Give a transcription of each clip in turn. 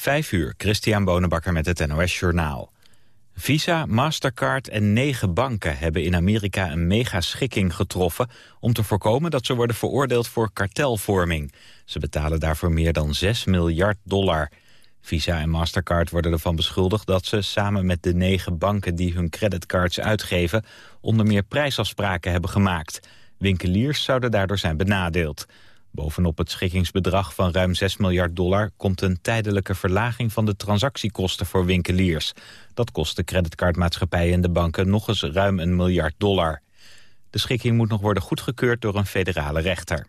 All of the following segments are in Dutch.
Vijf uur, Christian Bonenbakker met het NOS Journaal. Visa, Mastercard en negen banken hebben in Amerika een megaschikking getroffen... om te voorkomen dat ze worden veroordeeld voor kartelvorming. Ze betalen daarvoor meer dan 6 miljard dollar. Visa en Mastercard worden ervan beschuldigd dat ze samen met de negen banken... die hun creditcards uitgeven, onder meer prijsafspraken hebben gemaakt. Winkeliers zouden daardoor zijn benadeeld. Bovenop het schikkingsbedrag van ruim 6 miljard dollar... komt een tijdelijke verlaging van de transactiekosten voor winkeliers. Dat kost de creditcardmaatschappijen en de banken nog eens ruim een miljard dollar. De schikking moet nog worden goedgekeurd door een federale rechter.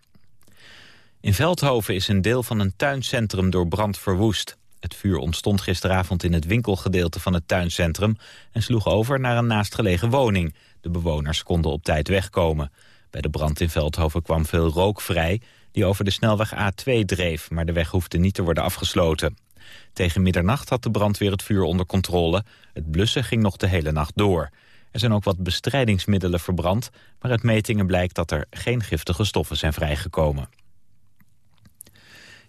In Veldhoven is een deel van een tuincentrum door brand verwoest. Het vuur ontstond gisteravond in het winkelgedeelte van het tuincentrum... en sloeg over naar een naastgelegen woning. De bewoners konden op tijd wegkomen. Bij de brand in Veldhoven kwam veel rook vrij die over de snelweg A2 dreef, maar de weg hoefde niet te worden afgesloten. Tegen middernacht had de brandweer het vuur onder controle. Het blussen ging nog de hele nacht door. Er zijn ook wat bestrijdingsmiddelen verbrand, maar uit metingen blijkt dat er geen giftige stoffen zijn vrijgekomen.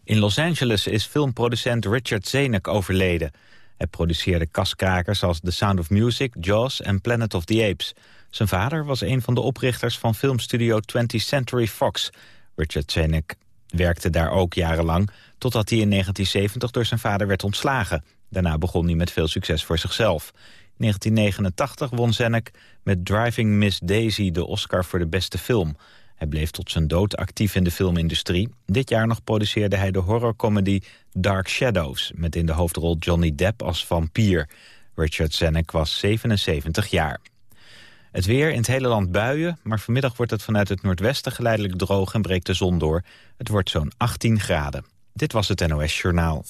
In Los Angeles is filmproducent Richard Zenek overleden. Hij produceerde kaskrakers als The Sound of Music, Jaws en Planet of the Apes. Zijn vader was een van de oprichters van filmstudio 20th Century Fox... Richard Zenek werkte daar ook jarenlang... totdat hij in 1970 door zijn vader werd ontslagen. Daarna begon hij met veel succes voor zichzelf. In 1989 won Zenek met Driving Miss Daisy de Oscar voor de beste film. Hij bleef tot zijn dood actief in de filmindustrie. Dit jaar nog produceerde hij de horrorcomedy Dark Shadows... met in de hoofdrol Johnny Depp als vampier. Richard Zenek was 77 jaar. Het weer in het hele land buien, maar vanmiddag wordt het vanuit het noordwesten geleidelijk droog en breekt de zon door. Het wordt zo'n 18 graden. Dit was het NOS Journaal.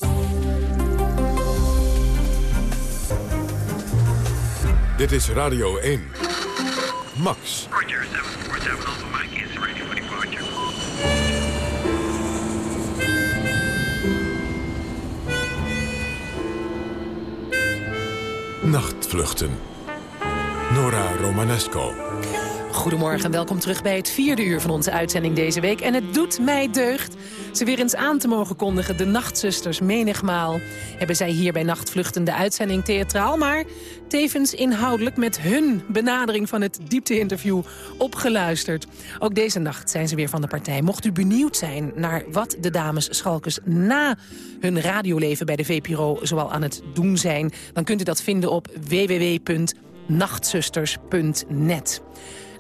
Dit is Radio 1. Max. Roger, 747 Alpha Mike is ready for departure. Nachtvluchten. Nora Romanesco. Goedemorgen en welkom terug bij het vierde uur van onze uitzending deze week. En het doet mij deugd ze weer eens aan te mogen kondigen. De Nachtzusters, menigmaal hebben zij hier bij Nachtvluchten de uitzending theatraal... maar tevens inhoudelijk met hun benadering van het diepte-interview opgeluisterd. Ook deze nacht zijn ze weer van de partij. Mocht u benieuwd zijn naar wat de dames Schalkers na hun radioleven bij de VPRO zoal aan het doen zijn... dan kunt u dat vinden op www nachtzusters.net.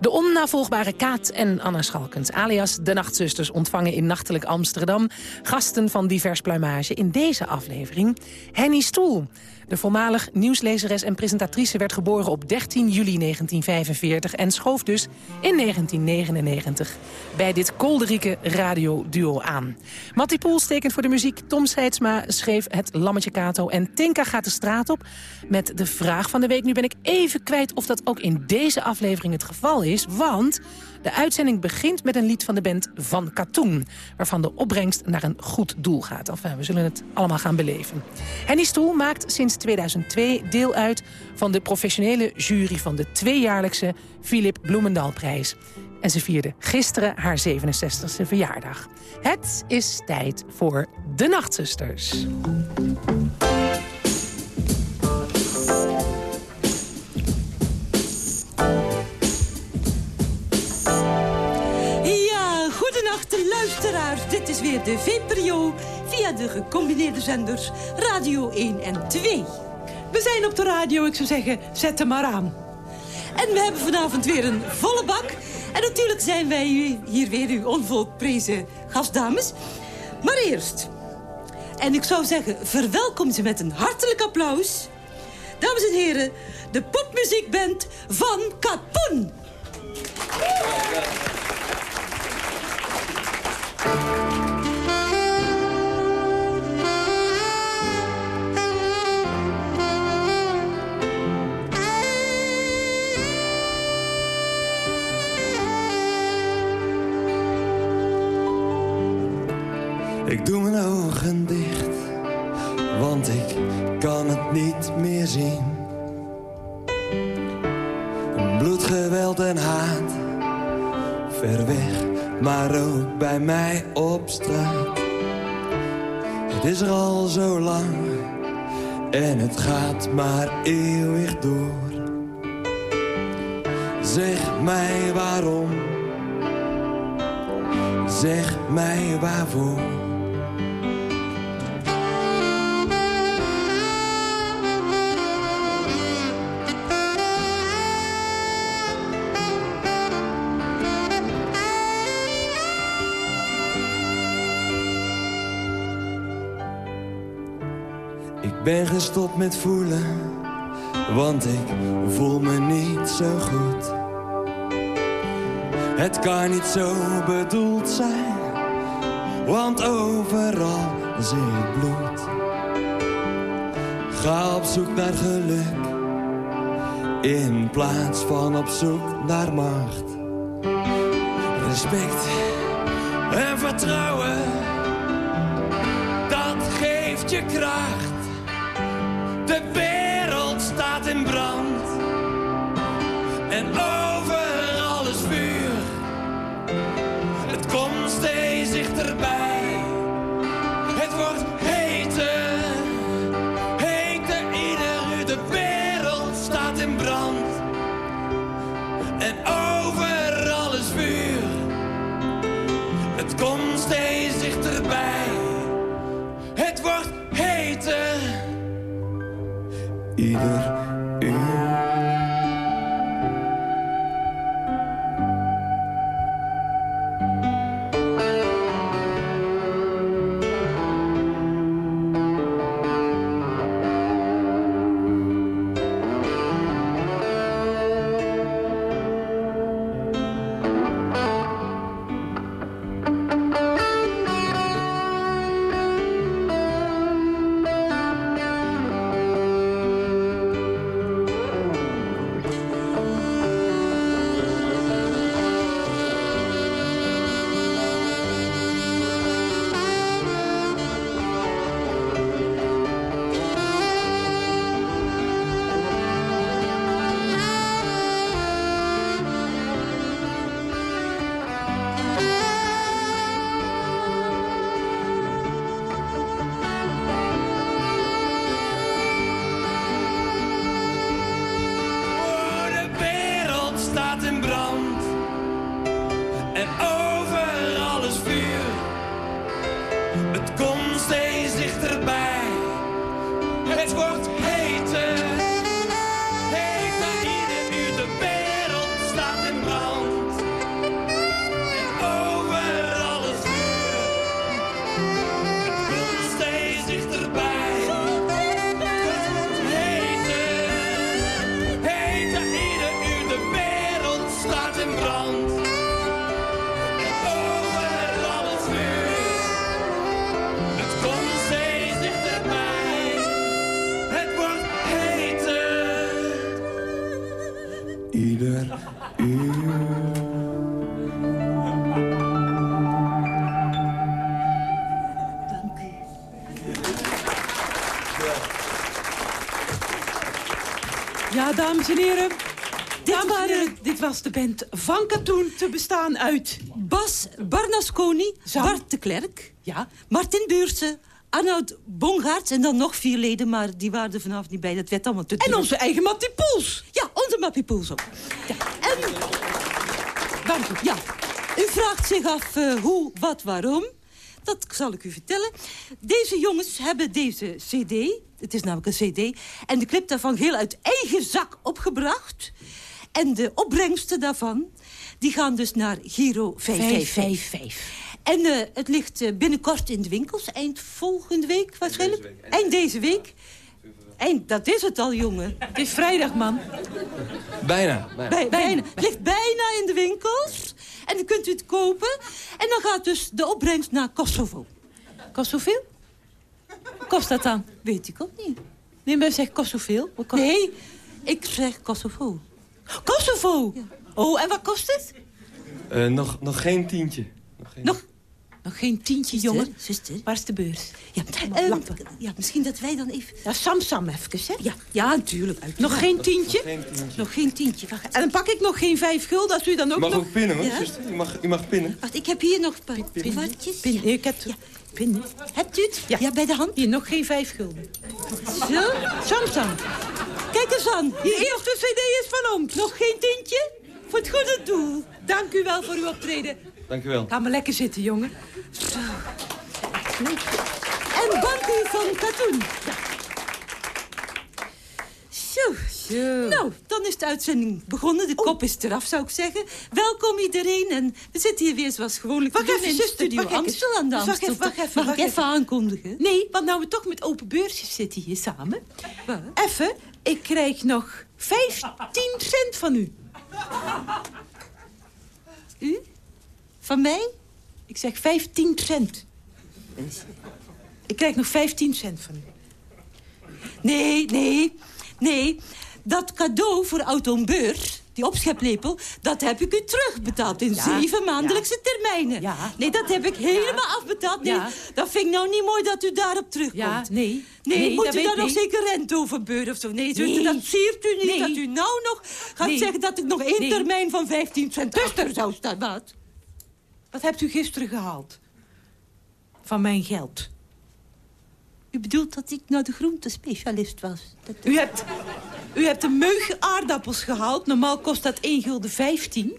De onnavolgbare Kaat en Anna Schalkens, alias de Nachtzusters... ontvangen in Nachtelijk Amsterdam gasten van divers pluimage. In deze aflevering Henny Stoel, de voormalig nieuwslezeres en presentatrice werd geboren op 13 juli 1945... en schoof dus in 1999 bij dit kolderieke radioduo aan. Mattie Poel stekend voor de muziek, Tom Seidsma schreef het Lammetje Kato... en Tinka gaat de straat op met de vraag van de week. Nu ben ik even kwijt of dat ook in deze aflevering het geval is, want... De uitzending begint met een lied van de band Van Katoen... waarvan de opbrengst naar een goed doel gaat. Enfin, we zullen het allemaal gaan beleven. Henny Stoel maakt sinds 2002 deel uit van de professionele jury... van de tweejaarlijkse Philip Bloemendalprijs. En ze vierde gisteren haar 67e verjaardag. Het is tijd voor de Nachtzusters. De VPRO via de gecombineerde zenders Radio 1 en 2. We zijn op de radio, ik zou zeggen, zet hem maar aan. En we hebben vanavond weer een volle bak. En natuurlijk zijn wij hier weer uw onvolprezen gastdames. Maar eerst, en ik zou zeggen, verwelkom ze met een hartelijk applaus. Dames en heren, de popmuziekband van Kapoen. En het gaat maar eeuwig door. Zeg mij waarom, zeg mij waarvoor. Ben gestopt met voelen, want ik voel me niet zo goed. Het kan niet zo bedoeld zijn, want overal ik bloed. Ga op zoek naar geluk, in plaats van op zoek naar macht. Respect en vertrouwen, dat geeft je kracht. Het wordt en heren. Dit Dames en waren heren, dit was de band Van Katoen te bestaan uit... Bas Barnasconi. Bart de Klerk, Ja, Martin Buurse, Arnoud Bongaerts en dan nog vier leden, maar die waren er vanavond niet bij. Dat werd allemaal te en onze eigen Mattie Poels. Ja, onze Mappie Poels ook. Ja. En, Dank u. ja, u vraagt zich af eh, hoe, wat, waarom. Dat zal ik u vertellen. Deze jongens hebben deze cd, het is namelijk een cd... en de clip daarvan heel uit eigen zak opgebracht. En de opbrengsten daarvan, die gaan dus naar Giro 555. En het ligt binnenkort in de winkels, eind volgende week waarschijnlijk. Eind deze week. Eind, dat is het al, jongen. Het is vrijdag, man. Bijna. bijna. Bij, bijna. Het ligt bijna in de winkels. En dan kunt u het kopen. En dan gaat dus de opbrengst naar Kosovo. Kost zoveel? Kost dat dan? Weet ik ook niet. Nee, maar zeg kost zoveel. Kost... Nee, ik zeg Kosovo. Kosovo! Oh, en wat kost het? Eh, nog, nog geen tientje. Nog geen... Nog, Nog geen tientje, Zuster, jongen. zuster. Waar is de beurs? Ja, ehm, lampen. ja, misschien dat wij dan even... Ja, Sam Sam even, hè? Ja, ja natuurlijk. Nog geen tientje? Nog geen tientje. Wacht, En dan pak ik nog geen vijf gulden als u dan ook Je mag nog... ook pinnen, hoor, Ja? zuster. U mag, u mag pinnen. wacht, ik heb hier nog een paar kwartjes. Pin, Ja. nee, ik heb... Ja. Pin, Hebt u het? Ja. bij de hand. Hier, nog geen vijf gulden. Zo. Sam Sam. Kijk eens aan. Die eerste cd is van ons. Nog geen tientje? Voor het goede doel. Dank u wel voor uw optreden. Dank u wel. Ga maar lekker zitten, jongen. En banken van katoen. Ja. Zo. Zo. Nou, dan is de uitzending begonnen. De kop is eraf, zou ik zeggen. Welkom iedereen. En we zitten hier weer zoals gewoonlijk Wacht even, in zuster, Studio wacht even. Amstel aan de Wacht even, wacht even, Mag wacht ik even even. aankondigen? Nee, want nou we toch met open beursjes zitten hier samen. Wat? Even, ik krijg nog 15 cent van u. U? Van mij? Ik zeg 15 cent. Ik krijg nog 15 cent van u. Nee, nee, nee. Dat cadeau voor Auto Beurs, die opscheplepel... dat heb ik u terugbetaald in Ja, zeven maandelijkse termijnen. Ja. Nee, dat heb ik helemaal afbetaald. Nee, Ja. dat vind ik nou niet mooi dat u daarop terugkomt. Ja, nee. Nee, Nee, moet u daar nog zeker rente over beuren of zo? Nee, Nee. dat siert u niet. Nee. Dat u nou nog gaat zeggen dat ik nog één termijn van 15 cent achter zou staan. Wat? Wat hebt u gisteren gehaald? Van mijn geld. U bedoelt dat ik nou de groentespecialist was? Dat... U hebt, u hebt een meug aardappels gehaald. Normaal kost dat 1 gulden 15.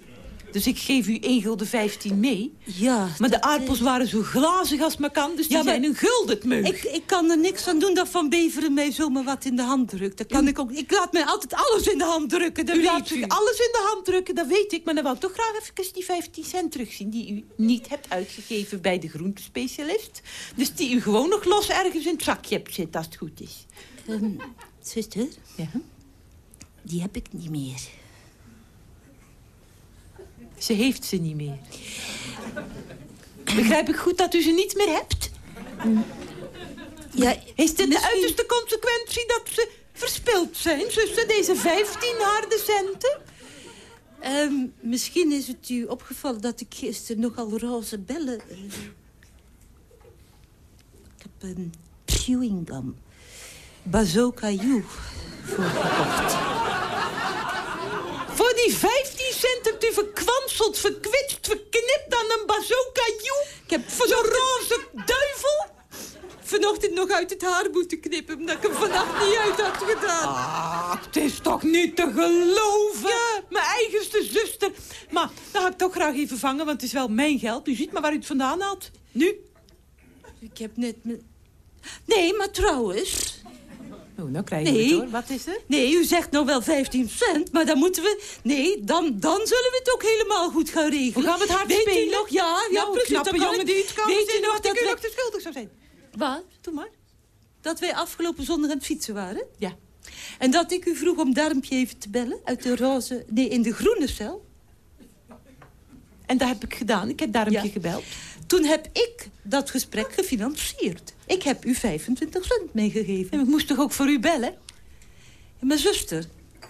Dus ik geef u 1 gulden 15 mee. Ja, Maar de eh, aardappels waren zo glazig als maar kan. Dus die Ja, maar- zijn een gulden meug. Ik, ik kan er niks aan doen dat Van Beveren mij zomaar wat in de hand drukt. Dat kan ik ook. Ik laat mij altijd alles in de hand drukken, dat u laat u. zich alles in de hand drukken, dat weet ik. Maar dan wil ik toch graag even die 15 cent terugzien... die u niet hebt uitgegeven bij de groentespecialist. Dus die u gewoon nog los ergens in het zakje hebt zitten, als het goed is. Ehm, zuster, Ja? die heb ik niet meer. Ze heeft ze niet meer. Begrijp ik goed dat u ze niet meer hebt? Ja, Is dit de uiterste consequentie dat ze verspild zijn? Zuster, deze 15 harde centen? Ehm, misschien is het u opgevallen dat ik gisteren nogal roze bellen... eh, ik heb een chewing gum. Bazooka You voorgekocht. Voor die 15 cent hebt u verkwanseld, verkwitst, verknipt aan een bazooka joe. Ik heb Voor zo'n roze duivel. vanochtend nog uit het haar moeten knippen... omdat ik hem vannacht niet uit had gedaan. Ah, het is toch niet te geloven? Mijn eigenste zuster. Maar dat had ik toch graag even vangen, want het is wel mijn geld. U ziet maar waar u het vandaan haalt. Nu? Ik heb net... Me... Nee, maar trouwens... Oh, nou krijgen Nee. we het hoor. Wat is er? Nee, u zegt nou wel 15 cent, maar dan moeten we... Nee, dan, dan zullen we het ook helemaal goed gaan regelen. We gaan het hard Weet spelen. u nog? Ja, ja nou, precies. knappe jongen ik- die iets kan Weet u nog dat ik u we... nog te schuldig zou zijn. Wat? Doe maar. Dat wij afgelopen zondag aan het fietsen waren? Ja. En dat ik u vroeg om Darmpje even te bellen uit de roze... Nee, in de groene cel. En dat heb ik gedaan. Ik heb daarom Ja. je gebeld. Toen heb ik dat gesprek gefinancierd. Ik heb u 25 cent meegegeven. En ik moest toch ook voor u bellen? En mijn zuster,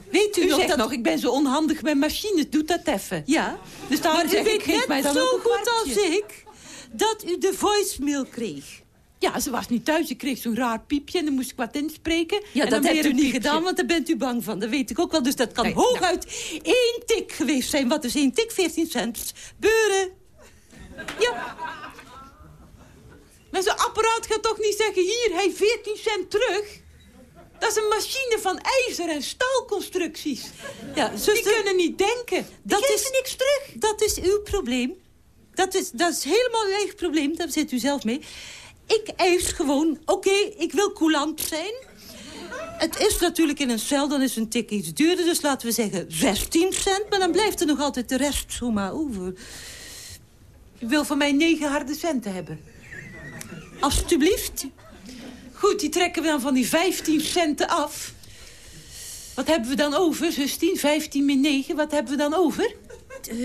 weet u, U nog zegt dat... nog, ik ben zo onhandig met machines. Doe dat even. Ja, Dus maar u zeg weet net zo goed als ik... dat u de voicemail kreeg. Ja, ze was niet thuis. Ik kreeg zo'n raar piepje en dan moest ik wat inspreken. Ja, en dat hebt u niet piepje. gedaan, want daar bent u bang van. Dat weet ik ook wel. Dus dat kan Nee, nou. hooguit één tik geweest zijn. Wat is één tik? 14 cent. Beuren. Ja, Maar zo'n apparaat gaat toch niet zeggen... hier, hij 14 cent terug. Dat is een machine van ijzer en staalconstructies. ja Die zuster, kunnen niet denken. dat Die is geven niks terug. Dat is uw probleem. Dat is, dat is helemaal uw eigen probleem. Daar zit u zelf mee. Ik eis gewoon, oké, ik wil coulant zijn. Het is natuurlijk in een cel, dan is een tik iets duurder. Dus laten we zeggen 16 cent. Maar dan blijft er nog altijd de rest zomaar over. U wil van mij negen harde centen hebben. Alsjeblieft. Goed, die trekken we dan van die 15 centen af. Wat hebben we dan over, 16? 15 min 9, wat hebben we dan over? Eh,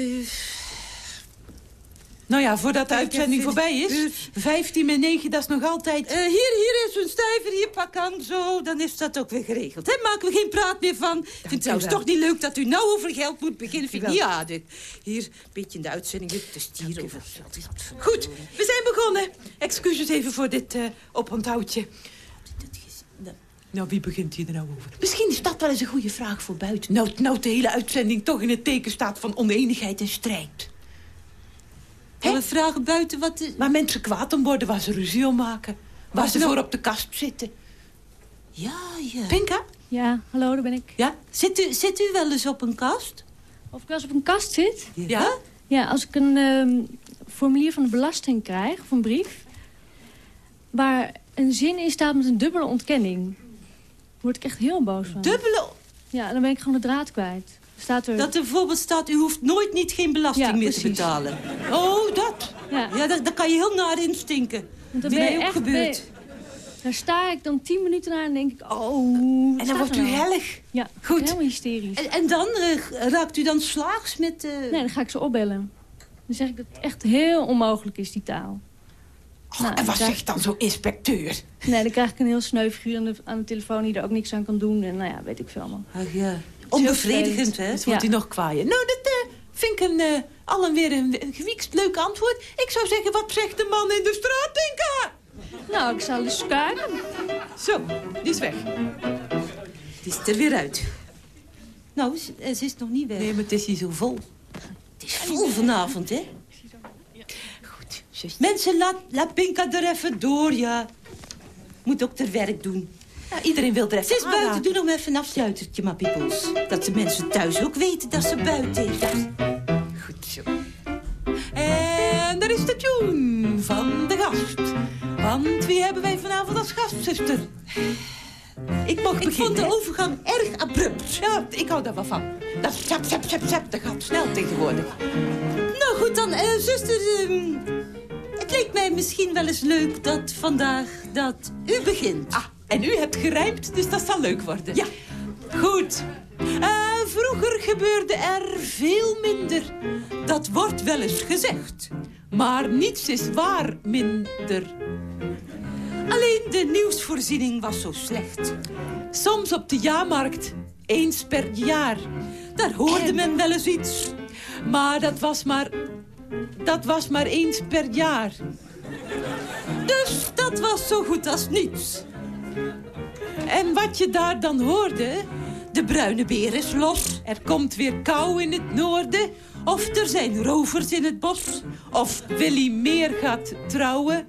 Nou ja, voordat de uitzending voorbij is. 15 met 9, dat is nog altijd... Eh, hier, hier is een stijver, hier pak aan, zo. Dan is dat ook weer geregeld. Hè? Maken we geen praat meer van. Vind het trouwens wel. toch niet leuk dat u nou over geld moet beginnen. Vind ik niet aardig. Hier, een beetje in de uitzending, te stieren over geld. Goed, we zijn begonnen. Excuses even voor dit eh oponthoudje. Nou, wie begint hier er nou over? Misschien is dat wel eens een goede vraag voor buiten. Nou, nou de hele uitzending toch in het teken staat van oneenigheid en strijd. En we vragen buiten wat... De... Waar mensen kwaad om worden, waar ze ruzie om maken. Waar Wat ze nou? voor op de kast zitten. Ja, ja. Pinka? Ja, hallo, daar ben ik. Ja? Zit u, zit u wel eens op een kast? Of ik wel eens op een kast zit? Ja? Ja, als ik een ehm, formulier van de belasting krijg, of een brief... waar een zin in staat met een dubbele ontkenning... word ik echt heel boos van. Dubbele... Ja, dan ben ik gewoon de draad kwijt. Staat er... Dat er bijvoorbeeld staat, u hoeft nooit niet geen belasting Ja, meer te betalen. Oh, dat. Ja, Ja, daar, daar kan je heel naar instinken. dan Dit ben je ook echt... gebeurd. ben- Daar sta ik dan tien minuten naar en denk ik... Oh, En dan wordt u nou? hellig. Ja, Goed. helemaal hysterisch. En, en dan eh, raakt u dan slaags met... eh, Nee, dan ga ik ze opbellen. Dan zeg ik dat het echt heel onmogelijk is, die taal. Oh, Nou, en wat zegt dan zo'n inspecteur? Nee, dan krijg ik een heel sneu figuur aan de, aan de telefoon... die er ook niks aan kan doen. En nou ja, weet ik veel allemaal. Ach ja, onbevredigend, hè? Dus wordt Ja. hij nog kwaaier. Nou, dat eh, vind ik een, eh allen weer een, een gewiekst leuk antwoord. Ik zou zeggen, wat zegt de man in de straat, Pinka? Nou, ik zal eens kijken. Zo, die is weg. Die is er weer uit. Nou, ze, eh, ze is nog niet weg. Nee, maar het is hier zo vol. Het is vol vanavond, hè? Goed. Mensen, laat, laat Pinka er even door, ja. Moet ook ter werk doen. Nou, iedereen wil er even Ze is buiten, doe nog maar even een afsluitertje, maar piepels. Dat de mensen thuis ook weten dat ze buiten is. Goed zo. En daar is de tune van de gast. Want wie hebben wij vanavond als gastzuster? Ik mag Ik beginnen. vond de hè? overgang erg abrupt. Ja, ik hou daar wel van. Dat zap, zap, zap, zap. Dat gaat snel tegenwoordig. Nou goed dan, eh, zuster. ehm, het leek mij misschien wel eens leuk dat vandaag dat u begint. Ah, en u hebt gerijmd, dus dat zal leuk worden. Ja. Goed. Eh, vroeger gebeurde er veel minder. Dat wordt wel eens gezegd. Maar niets is waar minder. Alleen de nieuwsvoorziening was zo slecht. Soms op de jaarmarkt, eens per jaar. Daar hoorde men wel eens iets. Maar dat was maar... Dat was maar eens per jaar. Dus dat was zo goed als niets. En wat je daar dan hoorde... De bruine beer is los. Er komt weer kou in het noorden. Of er zijn rovers in het bos. Of Willy Meer gaat trouwen.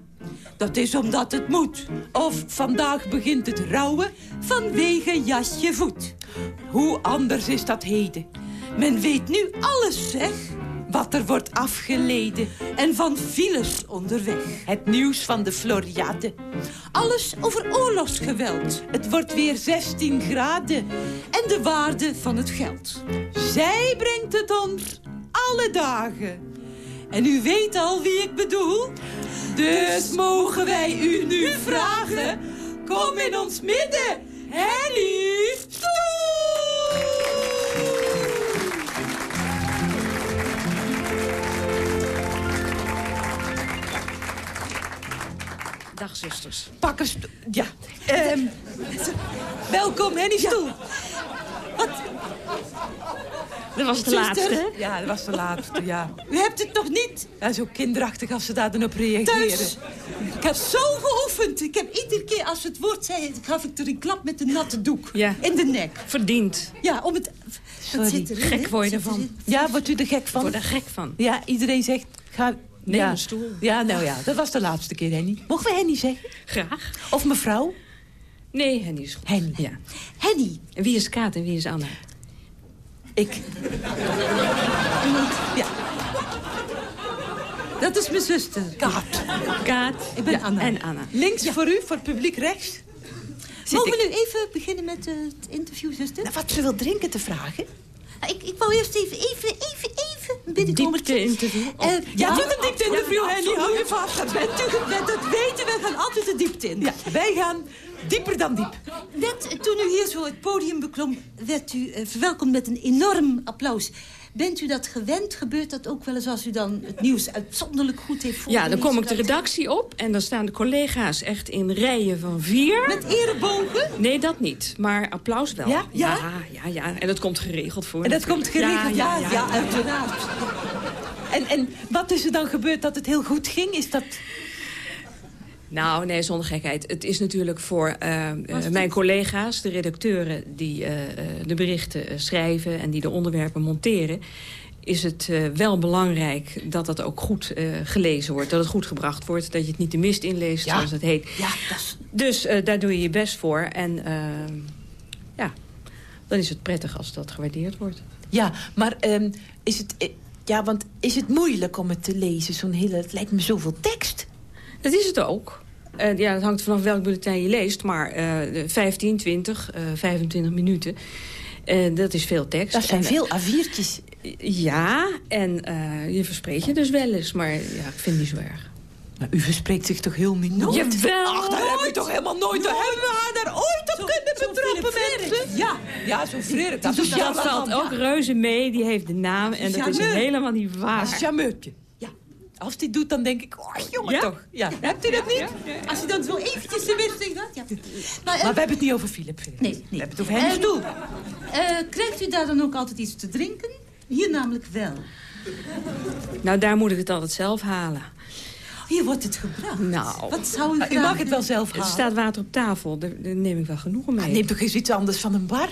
Dat is omdat het moet. Of vandaag begint het rouwen. Vanwege jasje voet. Hoe anders is dat heden? Men weet nu alles, zeg. Wat er wordt afgeleden. En van files onderweg. Het nieuws van de Floriade. Alles over oorlogsgeweld. Het wordt weer 16 graden. En de waarde van het geld. Zij brengt het ons alle dagen. En u weet al wie ik bedoel. Dus mogen wij u nu vragen... Kom in ons midden, Henny Stoel! Dag, zusters. Pak een stoel. Ja. Ehm, welkom, Henny Stoel. Dat was de Zuster? laatste, hè? Ja, dat was de laatste, ja. U hebt het nog niet ja. Zo kinderachtig als ze daar dan op reageren. thuis. Ik heb zo geoefend. Ik heb iedere keer als ze het woord zei... gaf ik er een klap met een natte doek. Ja. In de nek. Verdiend. Ja, om het... Sorry. Wat zit erin, Gek word je ervan. Ja, wordt u er gek Ik van? word er gek van. Ja, iedereen zegt... Ga... Neem ja. een stoel. Ja, nou ja, dat was de laatste keer, Henny. Mogen we Henny zeggen? Graag. Of mevrouw? Nee, Henny is goed. Henny. Ja. Henny. En wie is Kaat en wie is Anna? Ik. Ja. Dat is mijn zuster. Kaat. Kaat Ik ben Anna. en Anna. Links voor u, voor het publiek rechts. Zit Mogen ik- we nu even beginnen met eh, het interview, zuster? Nou, wat ze wil drinken te vragen. Nou, ik, ik wou eerst even, even, even, even binnenkomen. Diepte-interview. Eh, Ja, doe een diepte-interview, ja, Henny. Hou je vast. Dat bent u gewend, dat weten we. gaan altijd de diepte in. Ja, wij gaan dieper dan diep. Net toen u hier zo het podium beklom, werd u eh, verwelkomd met een enorm applaus. Bent u dat gewend? Gebeurt dat ook wel eens als u dan het nieuws uitzonderlijk goed heeft Ja, voorgelezen? dan kom ik de redactie op en dan staan de collega's echt in rijen van vier. Met erebogen? Nee, dat niet. Maar applaus wel. Ja? Ja, Ja? ja, ja. En dat komt geregeld voor. En dat komt geregeld, ja, ja, uiteraard. En, en wat is er dan gebeurd dat het heel goed ging? Is dat... Nou, nee, zonder gekheid. Het is natuurlijk voor eh, eh, mijn collega's, de redacteuren... die eh, de berichten schrijven en die de onderwerpen monteren... is het wel belangrijk dat dat ook goed gelezen wordt. Dat het goed gebracht wordt. Dat je het niet de mist inleest, Ja. zoals het heet. Ja. Dus daar doe je je best voor. En ja, dan is het prettig als dat gewaardeerd wordt. Ja, maar ehm, is het... Ja, want is het moeilijk om het te lezen? Zo'n hele... Het lijkt me zoveel tekst. Dat is het ook. Eh, ja, het hangt vanaf welk bulletin je leest. Maar eh, de 15, 20, eh 25 minuten. Eh, dat is veel tekst. Dat zijn En, veel A4'tjes. eh, ja, en eh, je verspreekt je dus wel eens. Maar ja, ik vind het niet zo erg. Maar u verspreekt zich toch heel min nooit? Jawel! Ach, daar hebben we toch helemaal nooit... Daar hebben we haar daar ooit op kunnen betrappen, mensen. Ja, ja zo Frederik. Dat Dus is dat valt ook reuze mee. Die heeft de naam. En dat is helemaal niet Dat waar. is een. Als die doet, dan denk ik... Oh, jongen Ja? toch. Ja. Hebt u dat niet? Als hij dan zo eventjes de weg zegt, dat? Ja. Maar, eh, Maar we hebben het niet over Philip. Nee, nee. We hebben het over Henny Eh, eh, krijgt u daar dan ook altijd iets te drinken? Hier namelijk wel. Nou, daar moet ik het altijd zelf halen. Hier wordt het gebracht. Nou. Wat zou u Maar u mag het wel zelf Er halen. staat water op tafel. Daar, daar neem ik wel genoegen mee. Neem toch eens iets anders van een bar?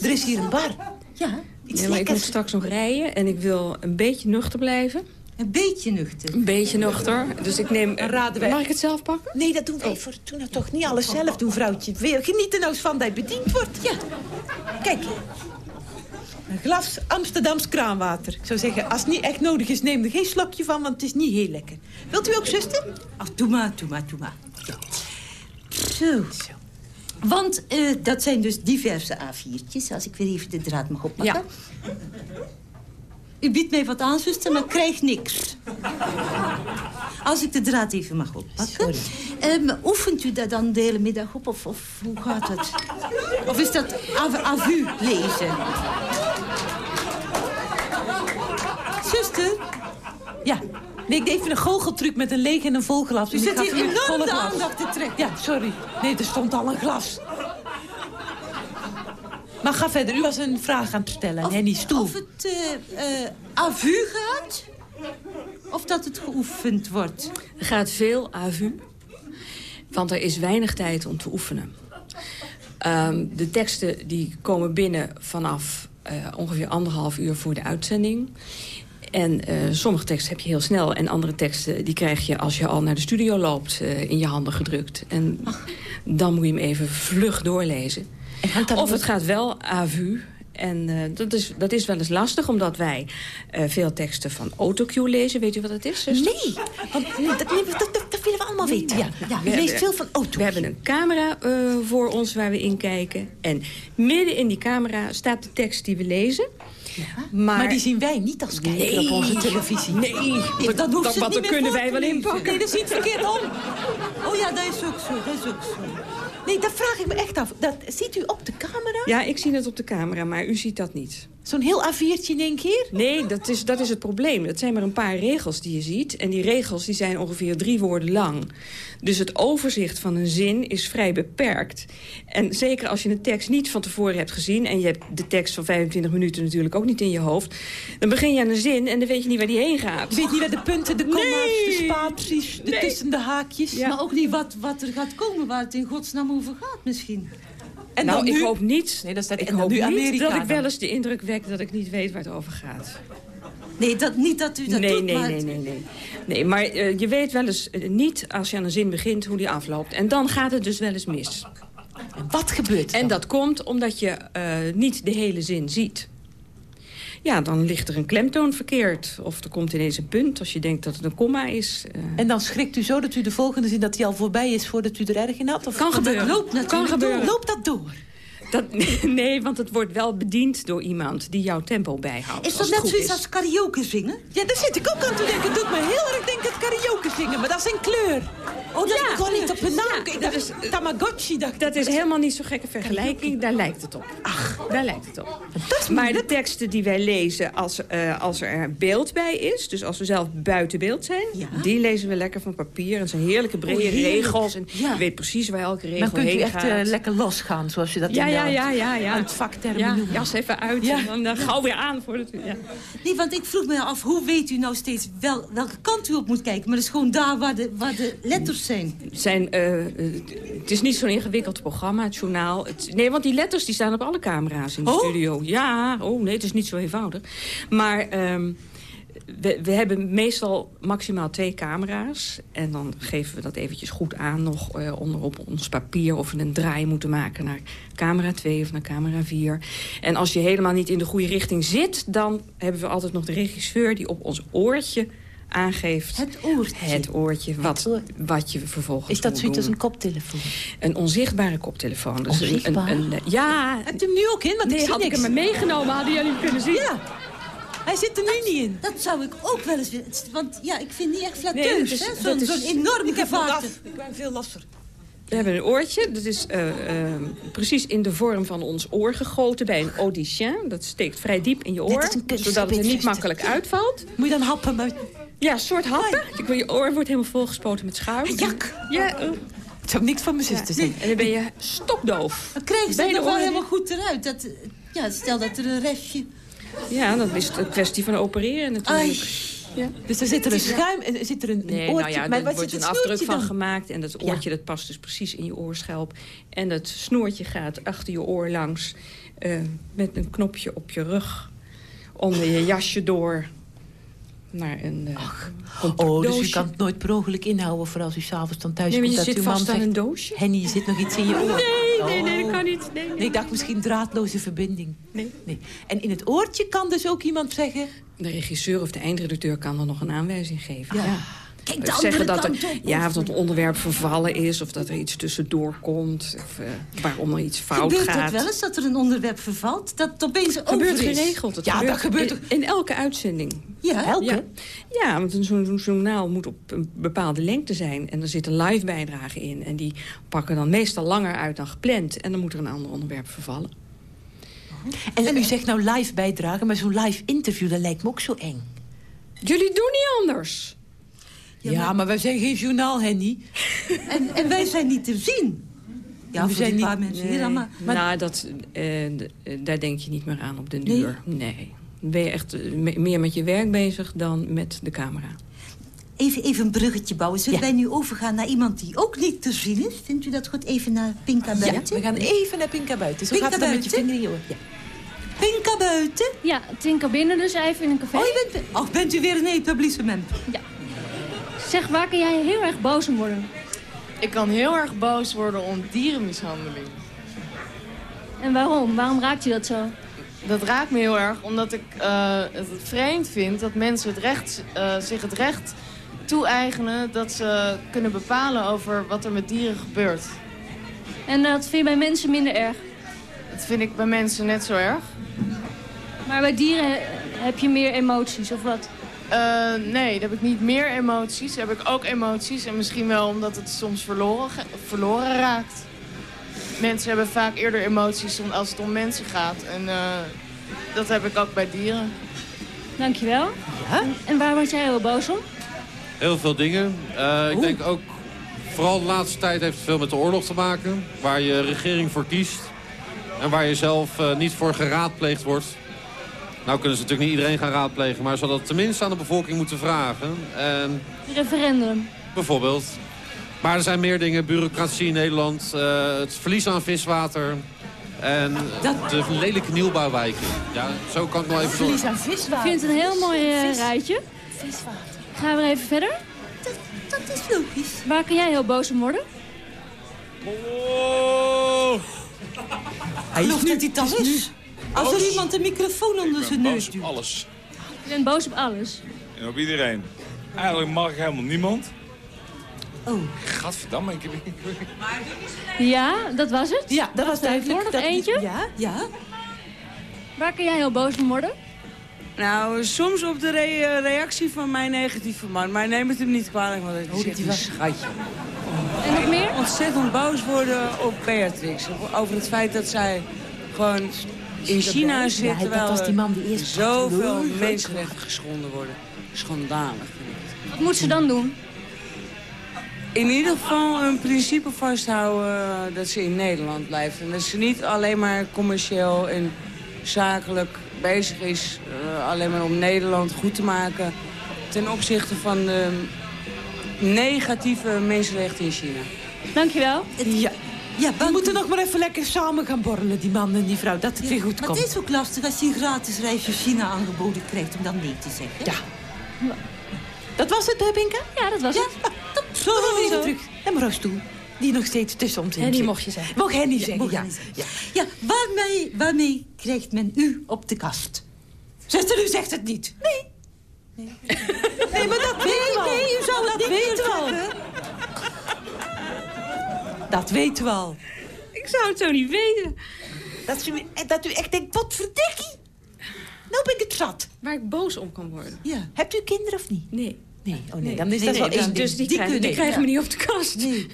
Er is hier een bar. Ja, Iets Ja, maar ik moet straks nog rijden en ik wil een beetje nuchter blijven. Een beetje nuchter. Een beetje nuchter. Dus ik neem... raden wij- Mag ik het zelf pakken? Nee, dat doen wij voor. Doe nou toch niet alles zelf doen, vrouwtje. Geniet er nou eens van dat je bediend wordt. Ja. Kijk. Een glas Amsterdams kraanwater. Ik zou zeggen, als het niet echt nodig is, neem er geen slokje van, want het is niet heel lekker. Wilt u ook, zuster? Ach, doe maar, doe maar, doe maar. Ja. Zo. Want eh, dat zijn dus diverse A4'tjes, als ik weer even de draad mag oppakken. U biedt mij wat aan, zuster, maar ik krijg niks. Als ik de draad even mag oppakken. Ehm, oefent u daar dan de hele middag op, of, of hoe gaat het? Of is dat vue lezen? Zuster, Ja. Nee, ik deed even een goocheltruc met een leeg en een vol glas. u zit hier enorm de aandacht te trekken. Ja, sorry. Nee, er stond al een glas. Maar ga verder. U was een vraag aan het stellen. Of, Henny Stoel. of het eh eh à vue gaat, of dat het geoefend wordt. Er gaat veel à vue. Want er is weinig tijd om te oefenen. Ehm, de teksten die komen binnen vanaf eh, ongeveer anderhalf uur voor de uitzending. En eh, sommige teksten heb je heel snel. En andere teksten die krijg je als je al naar de studio loopt eh, in je handen gedrukt. En dan moet je hem even vlug doorlezen. Of het gaat wel à vue. En eh, dat, is, dat is wel eens lastig, omdat wij eh, veel teksten van autocue lezen. Weet u wat dat is? zuster? Nee, want nee, dat, dat, dat, dat willen we allemaal weten. Ja, ja, We leest veel van auto. We hebben een camera eh, voor ons waar we in kijken. En midden in die camera staat de tekst die we lezen. Maar, Maar die zien wij niet als kijker Nee. op onze televisie. Nee, dat, dat, niet meer kunnen wij wel inpakken. Nee, dat is niet verkeerd om. Oh ja, dat is ook zo, dat is ook zo. Nee, dat vraag ik me echt af. Dat, ziet u op de camera? Ja, ik zie het op de camera, maar u ziet dat niet. Zo'n heel A4'tje in één keer? Nee, dat is, dat is het probleem. Dat zijn maar een paar regels die je ziet. En die regels die zijn ongeveer drie woorden lang. Dus het overzicht van een zin is vrij beperkt. En zeker als je een tekst niet van tevoren hebt gezien... en je hebt de tekst van 25 minuten natuurlijk ook niet in je hoofd... dan begin je aan een zin en dan weet je niet waar die heen gaat. Je weet niet waar de punten, de komma's, de spaties, de Nee. tussen de haakjes. Ja. Maar ook niet wat, wat er gaat komen, waar het in godsnaam over gaat misschien. En nou, ik nu? hoop niet, Nee, dat staat- ik en hoop nu niet dat ik wel eens de indruk wek dat ik niet weet waar het over gaat. Nee, dat, niet dat u dat nee, doet, nee, maar... nee, nee, nee. Nee, maar eh, je weet wel eens eh, niet als je aan een zin begint hoe die afloopt. En dan gaat het dus wel eens mis. En wat gebeurt er En dat komt omdat je eh, niet de hele zin ziet. Ja, dan ligt er een klemtoon verkeerd. Of er komt ineens een punt als je denkt dat het een komma is. eh. En dan schrikt u zo dat u de volgende zin dat die al voorbij is voordat u er erg in had? Of kan gebeuren. loopt kan gebeuren. Loopt dat door? Dat, nee, want het wordt wel bediend door iemand die jouw tempo bijhoudt. Is dat net zoiets als karaoke zingen? Ja, daar zit ik ook aan te denken. Het doet me heel erg denken aan karaoke zingen, maar dat is een kleur. Oh, dat Ja. is gewoon niet op een naam. Ja, Ik dat is- Tamagotchi dacht ik. Dat is helemaal niet zo'n gekke vergelijking. Daar lijkt het op. Ach, daar lijkt het op. Maar de teksten die wij lezen als, eh, als er beeld bij is... dus als we zelf buiten beeld zijn... Ja. die lezen we lekker van papier. En zijn heerlijke brede Oh, heerlijk. regels. En Ja. je weet precies waar elke regel Dan kunt heen u echt gaat. eh, lekker losgaan, zoals je dat ja, in ja, de- ja, ja, ja. aan het vaktermen ja, jas even uit Ja. en dan, dan gauw weer aan. Voor het, ja. Nee, want ik vroeg me af, hoe weet u nou steeds wel, welke kant u op moet kijken? Maar dat is gewoon daar waar de, waar de letters zijn. Het zijn, eh, eh, het is niet zo'n ingewikkeld programma, het journaal. Het, nee, want die letters die staan op alle camera's in de Oh? studio. Ja, oh nee, het is niet zo eenvoudig. Maar ehm, we, we hebben meestal maximaal twee camera's. En dan geven we dat eventjes goed aan nog eh, onder op ons papier... of we een draai moeten maken naar camera 2 of naar camera 4. En als je helemaal niet in de goede richting zit... dan hebben we altijd nog de regisseur die op ons oortje aangeeft... Het oortje. Het oortje, wat, oor- wat je vervolgens Is dat zoiets als een koptelefoon? Een onzichtbare koptelefoon. Dus een- Onzichtbaar? Een, een, ja, Hebt u hem nu ook in? Want ik nee, zie had ik niks. hem maar meegenomen, hadden jullie hem kunnen zien. Ja. Hij zit er nu niet in. Dat zou ik ook wel eens willen. Want ja, ik vind niet echt Nee, flatteus, dat is- hè? Zo'n is- zo'n enorm Ik heb nog gevaarte. Ik ben veel lasser. We hebben een oortje, dat is eh, eh, precies in de vorm van ons oor gegoten bij een audition. Dat steekt vrij diep in je oor, zodat het er niet makkelijk uitvalt. Moet je dan happen uit... Ja, een soort happen. Je, je oor wordt helemaal volgespoten met schuim. Jak. Ja, eh, Het zou niks van mijn zuster zijn. En dan ben je stokdoof. Dan krijgen ze nog wel helemaal goed eruit. Dat, ja, stel dat er een restje... Ja, dan is het een kwestie van opereren natuurlijk. Ja. Dus er zit er een schuim en er zit er een, een Nee, oortje. nou ja, maar er wat wordt een afdruk van dan? gemaakt. En dat oortje dat past dus precies in je oorschelp. En dat snoertje gaat achter je oor langs. eh, met een knopje op je rug. Onder je jasje door. Naar een uh, Oh, dus u kan het nooit per ongeluk inhouden voor als u s'avonds dan thuis Nee, komt. je dat zit uw man vast aan zegt, een doosje. Henny, er zit nog iets in je oor. Nee, nee, nee, dat Oh. kan niet. Nee, nee. Nee, ik dacht misschien draadloze verbinding. Nee. nee. En in het oortje kan dus ook iemand zeggen... De regisseur of de eindredacteur kan er nog een aanwijzing geven. Ja. Kijk, de zeggen dat er, op. ja, of dat het onderwerp vervallen is, of dat er iets tussendoor komt, of eh, waarom er iets fout Gebeurt gaat. het wel eens dat er een onderwerp vervalt? Dat het opeens Het gebeurt is? geregeld. Het Ja, gebeurt dat gebeurt in, in elke uitzending. Ja, Elke? Ja, ja want zo'n zo'n journaal moet op een bepaalde lengte zijn. En er zit een live bijdrage in. En die pakken dan meestal langer uit dan gepland. En dan moet er een ander onderwerp vervallen. En u zegt nou live bijdragen, maar zo'n live interview, dat lijkt me ook zo eng. Jullie doen niet anders. Ja, maar, wij zijn geen journaal, Henny. En, en wij zijn niet te zien. Ja, we zijn zijn een niet- paar mensen hier dan, maar... Maar- nou, dat, eh, eh, daar denk je niet meer aan op den duur. Nee. Dan ben je echt eh, me- meer met je werk bezig dan met de camera. Even, even een bruggetje bouwen. Zullen Ja. wij nu overgaan naar iemand die ook niet te zien is? Vindt u dat goed? Even naar Pinka Ja, buiten? we gaan even naar Pinka buiten. Zo Pinka gaat het dan met je buiten? vinger in je oor. Ja. Pinka buiten? Ja, Tinka binnen dus even in een café. Oh, bent, oh, bent u weer een etablissement? Zeg, waar kan jij heel erg boos om worden? Ik kan heel erg boos worden om dierenmishandeling. En waarom? Waarom raakt je dat zo? Dat raakt me heel erg omdat ik eh, het vreemd vind dat mensen het recht, eh, zich het recht toe-eigenen... dat ze kunnen bepalen over wat er met dieren gebeurt. En dat vind je bij mensen minder erg. Dat vind ik bij mensen net zo erg. Maar bij dieren he- heb je meer emoties, of wat? Eh, nee, dan heb ik niet meer emoties. Dan heb ik ook emoties. En misschien wel omdat het soms verloren, verloren raakt. Mensen hebben vaak eerder emoties als het om mensen gaat. En eh, dat heb ik ook bij dieren. Dankjewel. Ja? En, en waar word jij heel boos om? Heel veel dingen. Eh, ik denk ook, vooral de laatste tijd heeft het veel met de oorlog te maken. Waar je regering voor kiest. En waar je zelf eh, niet voor geraadpleegd wordt. Nou kunnen ze natuurlijk niet iedereen gaan raadplegen. Maar ze hadden het tenminste aan de bevolking moeten vragen. En Referendum. bijvoorbeeld. Maar er zijn meer dingen. Bureaucratie in Nederland. eh, het verlies aan viswater. En de lelijke nieuwbouwwijken. Ja, zo kan ik nog even door. Verlies aan Ik viswater. vind het een heel mooi eh, Vis- rijtje. Viswater. Gaan we even verder? Dat, dat is logisch. Waar kan jij heel boos om worden? Hij dat hij het al is. Als er iemand een microfoon onder zijn neus duwt. alles. Je bent boos op alles. En op iedereen. Eigenlijk mag ik helemaal niemand. Oh. Gadverdamme, ik heb... Ja, dat was het? Ja, dat was duidelijk. Voor nog Dat- eentje? Ja, ja. Waar kan jij heel boos om worden? Nou, soms op de re- eh, reactie van mijn negatieve man. Maar neem het hem niet kwalijk, want het is echt een schatje. En nog meer? Ontzettend boos worden op Beatrix. Over het feit dat zij gewoon in China zit... Ja, dat terwijl was die man die eerst zoveel mensenrechten geschonden worden. Schandalig. Wat moet ze dan doen? In ieder geval een principe vasthouden dat ze in Nederland blijft. En dat ze niet alleen maar commercieel en zakelijk bezig is... eh, alleen maar om Nederland goed te maken... ten opzichte van de negatieve mensenrechten in China. Dankjewel. Ja. Ja, we moeten nog maar even lekker samen gaan borrelen, die man en die vrouw. Dat het weer goed Maar komt. het is ook lastig als je een gratis reisje China aangeboden krijgt om dan nee te zeggen. Ja. Dat was het, hè, Binka? Ja, dat was het. Zo, gaan we even terug. En mevrouw Stoel, die nog steeds tussen ons in Henny zit. mocht je zeggen. Mocht Henny Ja, zeggen, mocht ja. Henny zeggen. ja. Ja, waarmee, waarmee krijgt men u op de kast? Zuster, u zegt het niet. Nee. Nee, maar dat nee, u zou het dat niet weten. Dat weten we al. Ik zou het zo niet weten. Dat u, dat u echt denkt, wat verdikkie. Nou ben ik het zat. Waar ik boos om kan worden. Ja. Hebt u kinderen of niet? Nee. Nee, oh nee, Nee, dan is nee, dat nee, wel dus, één dus die, Die krijgen, die kunnen- krijgen ja. me niet op de kast. Nee,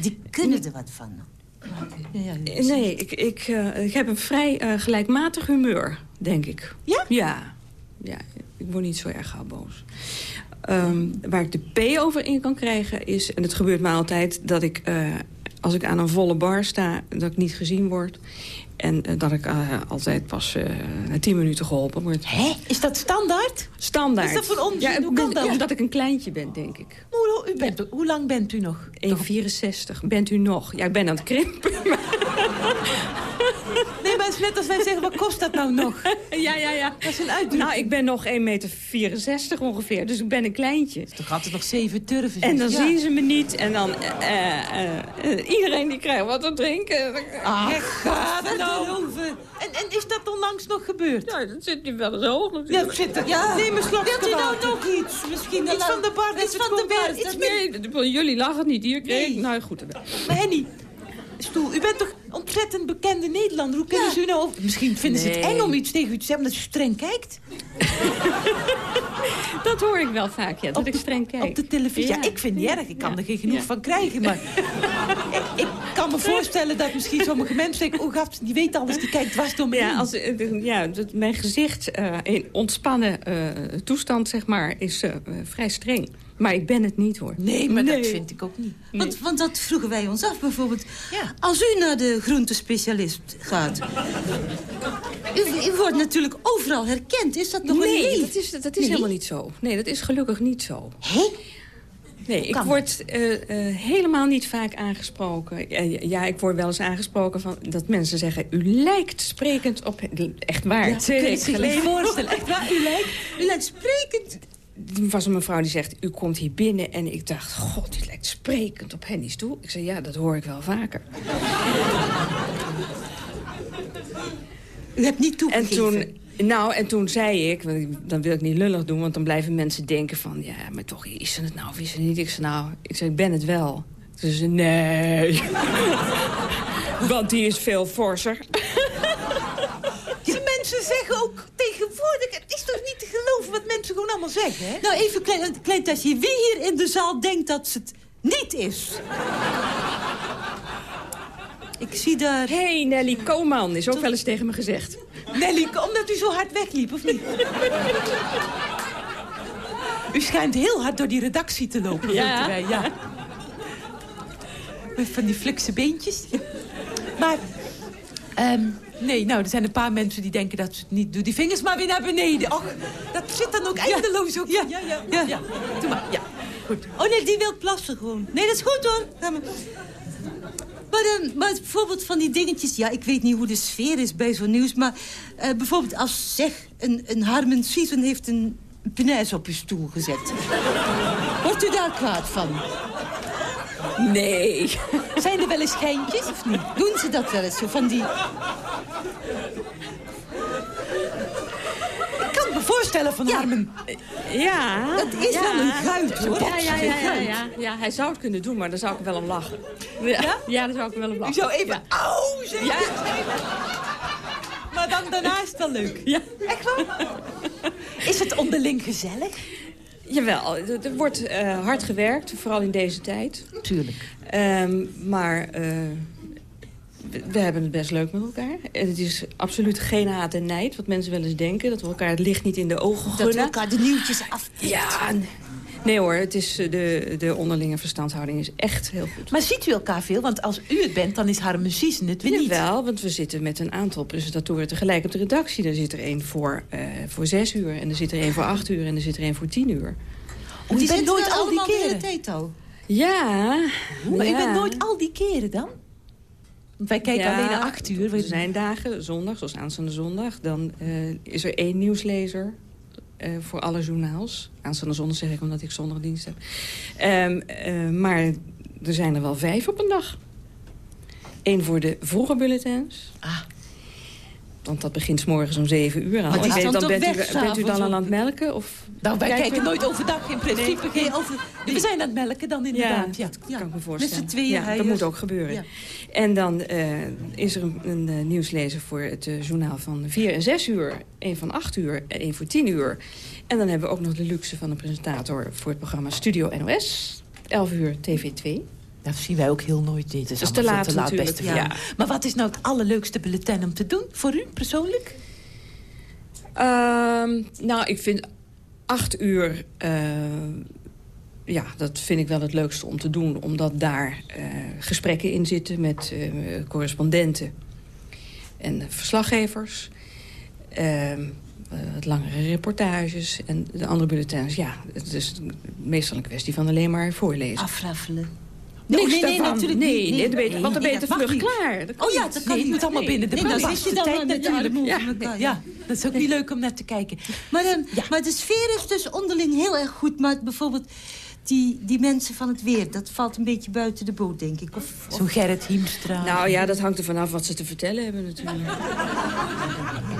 die kunnen er wat van. Ja, ja, ja. Nee, ik, ik, eh, ik heb een vrij eh, gelijkmatig humeur, denk ik. Ja? Ja. Ja, ik word niet zo erg gauw boos. Ehm, waar ik de P over in kan krijgen is, en het gebeurt me altijd... dat ik, eh, als ik aan een volle bar sta, dat ik niet gezien word... en eh, dat ik eh, altijd pas na tien minuten geholpen word. Hè? Is dat standaard? Standaard. Is dat voor onzin? Ja, Hoe kan dat? Omdat ik een kleintje ben, denk ik. Hoe, u bent, hoe lang bent u nog? 1,64. Bent u nog? Ja, ik ben aan het krimpen. Het is net als wij zeggen, wat kost dat nou nog? ja, ja, ja. Dat is een uitdrukking. Nou, ik ben nog 1,64 meter ongeveer, dus ik ben een kleintje. Toch altijd nog zeven turven. En dan Ja. zien ze me niet en dan... eh, eh, eh, iedereen die krijgt wat te drinken. Ach, ga er nou over. En, en is dat onlangs nog gebeurd? Ja, dat zit nu wel eens hoog Ja, zit er. Ja. Neem een slokje Wilt u nou nog iets? Misschien Iets van de bar, Iets het van de bar. Iets. Nee, jullie lachen het niet. Hier kreeg Nee. Nou, goed. Maar Henny, Stoel, u bent toch ontzettend bekende Nederlander? Hoe kunnen ze u nou... over- Misschien vinden ze het eng om iets tegen u te zeggen... omdat u streng kijkt Dat hoor ik wel vaak, ja. Dat ik streng kijk. op de televisie. Ja, ik vind het niet erg. Ik kan er geen genoeg van krijgen. Maar ik, ik kan me voorstellen dat misschien sommige mensen denken... oh, gast, die weet alles, die kijkt dwars door me Ja, als, eh, ja dat, mijn gezicht eh, in ontspannen eh, toestand, zeg maar, is vrij streng. Maar ik ben het niet, hoor. Nee, maar dat vind ik ook niet. Want, want dat vroegen wij ons af bijvoorbeeld. Ja. Als u naar de groentespecialist gaat... u, u wordt natuurlijk overal herkend. Is dat nog een Nee, dat is, dat is Nee? helemaal niet zo. Nee, dat is gelukkig niet zo. Hé? Nee, ik word eh, eh, helemaal niet vaak aangesproken. Ja, ja, ik word wel eens aangesproken van dat mensen zeggen... u lijkt sprekend op... Echt waar, Ja, twee kun je weken geleden. voorstellen. Echt waar, u lijkt, u lijkt sprekend. Er was een mevrouw die zegt, u komt hier binnen. En ik dacht, god, u lijkt sprekend op Henny Stoel. Ik zei, ja, dat hoor ik wel vaker. U hebt niet En toegegeven. toen, nou, en toen zei ik, want dan wil ik niet lullig doen... want dan blijven mensen denken van, ja, maar toch, is ze het nou of is ze het niet? Ik zei, nou, ik, zei, ik ben het wel. Toen zei ze, nee. want die is veel forser. Mensen zeggen ook tegenwoordig... het is toch niet te geloven wat mensen gewoon allemaal zeggen, hè? Nou, even een klein, een klein testje. Wie hier in de zaal denkt dat ze het niet is? Ik zie daar... Hé, hey, Nelly Koman is ook wel eens tegen me gezegd. Nelly, omdat u zo hard wegliep, of niet? u schijnt heel hard door die redactie te lopen, Ja. wij, ja. Met van die flukse beentjes. Maar, ehm, nee, nou, er zijn een paar mensen die denken dat ze het niet doen. Die vingers maar weer naar beneden. Och, dat zit dan ook eindeloos op. Ja, ja, ja. ja. Doe maar, ja. Goed. Oh nee, die wil plassen gewoon. Nee, dat is goed hoor. Ga maar. Maar, dan, maar bijvoorbeeld van die dingetjes... Ja, ik weet niet hoe de sfeer is bij zo'n nieuws... maar eh, bijvoorbeeld als zeg... een, een Harmen Season heeft een punaise op uw stoel gezet. Wordt u daar kwaad van? Nee. Zijn er wel eens geintjes of niet? Doen ze dat wel eens zo van die... Ik kan me voorstellen van Harmen. Ja. Dat is ja. wel een guit, hoor. Ja, ja, ja, ja, ja, ja. Hij zou het kunnen doen, maar dan zou ik wel om lachen. Ja? Ja, zou ik wel om lachen. zou even... Ja. Auw, zeggen. Ja. Maar dan daarna is het wel leuk. Ja. Echt waar? Is het onderling gezellig? Jawel, er er wordt eh, hard gewerkt, vooral in deze tijd. Tuurlijk. Ehm, maar eh, we, we hebben het best leuk met elkaar. En het is absoluut geen haat en nijd, wat mensen wel eens denken. Dat we elkaar het licht niet in de ogen Dat gunnen. we elkaar de nieuwtjes af... Ja, nee hoor, het is, eh, de, de onderlinge verstandhouding is echt heel goed. Maar ziet u elkaar veel? Want als u het bent, dan is Harmen Siessen het weer niet. Wel, want we zitten met een aantal presentatoren tegelijk op de redactie. Er zit er één voor, eh, voor zes uur, en er zit er één voor acht uur... en er zit er één voor tien uur. U Die bent nooit al die allemaal de Ja. Maar u ja. bent nooit al die keren dan? Wij kijken Ja, alleen naar acht uur. Er zijn dagen, zondag, zoals aanstaande zondag... dan eh, is er één nieuwslezer eh, voor alle journaals. Aanstaande zondag zeg ik omdat ik zondagdienst heb. Ehm, eh, maar er zijn er wel vijf op een dag. Eén voor de vroege bulletins. Ah. Want dat begint 's morgens om zeven uur al. Maar die Ik weet, dan bent, u, bent u dan aan het melken? Of Nou, wij kijken nooit overdag in principe. geen over... We zijn aan het melken dan inderdaad. Ja, dat kan ik me voorstellen. Met z'n tweeën. Ja, dat moet ook gebeuren. Ja. En dan eh, is er een, een eh, nieuwslezer voor het eh, journaal van 4 en 6 uur. één van 8 uur en één voor 10 uur. En dan hebben we ook nog de luxe van een presentator voor het programma Studio NOS. 11 uur TV2. Dat zien wij ook heel nooit. Dit is, Dat is te laat beste ja. Maar wat is nou het allerleukste bulletin om te doen? Voor u persoonlijk? Ehm, nou, ik vind 8 uur... eh, ja, dat vind ik wel het leukste om te doen. Omdat daar eh, gesprekken in zitten met eh, correspondenten en verslaggevers. Ehm, eh, wat langere reportages. En de andere bulletins, ja, het is meestal een kwestie van alleen maar voorlezen. Afraffelen. Nee, nee, daarvan. natuurlijk nee, niet. Nee, dan ben je- nee, want dan ben je nee, te vlug klaar. Dat kan Oh ja, dat kan Nee, niet. het moet allemaal Nee. binnen de nee, dan zit je dan tijd aan de natuurlijk. Ja, dat is ook niet leuk om naar te kijken. Maar, dan, maar de sfeer is dus onderling heel erg goed. Maar bijvoorbeeld die, die mensen van het weer, dat valt een beetje buiten de boot, denk ik. Of, of- Zo'n Gerrit Hiemstra. Nou ja, dat hangt er vanaf wat ze te vertellen hebben natuurlijk.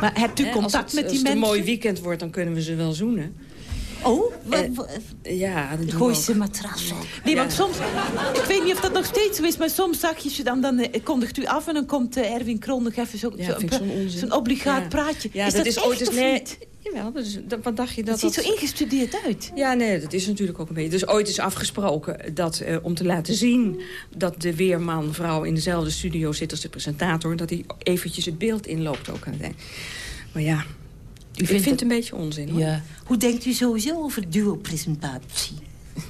maar hebt u contact als het, met die als het mensen? een mooi weekend wordt, dan kunnen we ze wel zoenen. Oh, Eh, Ja, dat doen gooi ze matras op. Nee, Ja. want soms... Ik weet niet of dat nog steeds zo is, maar soms zag je ze dan... Dan eh, kondigt u af en dan komt eh, Erwin Kron nog even zo- Ja, zo- zo'n zo'n obligaat Ja. praatje. Ja, is dat, dat, is ooit eens... of Nee, niet? jawel, dat, wat dacht je dat Dat ziet dat... zo ingestudeerd uit. Ja, nee, dat is natuurlijk ook een beetje... Dus ooit is afgesproken dat eh, om te laten zien... dat de weerman vrouw in dezelfde studio zit als de presentator... dat hij eventjes het beeld inloopt ook aan het eind. Maar ja, ik vind het een beetje onzin. Hoor. Ja. Hoe denkt u sowieso over duo-presentatie?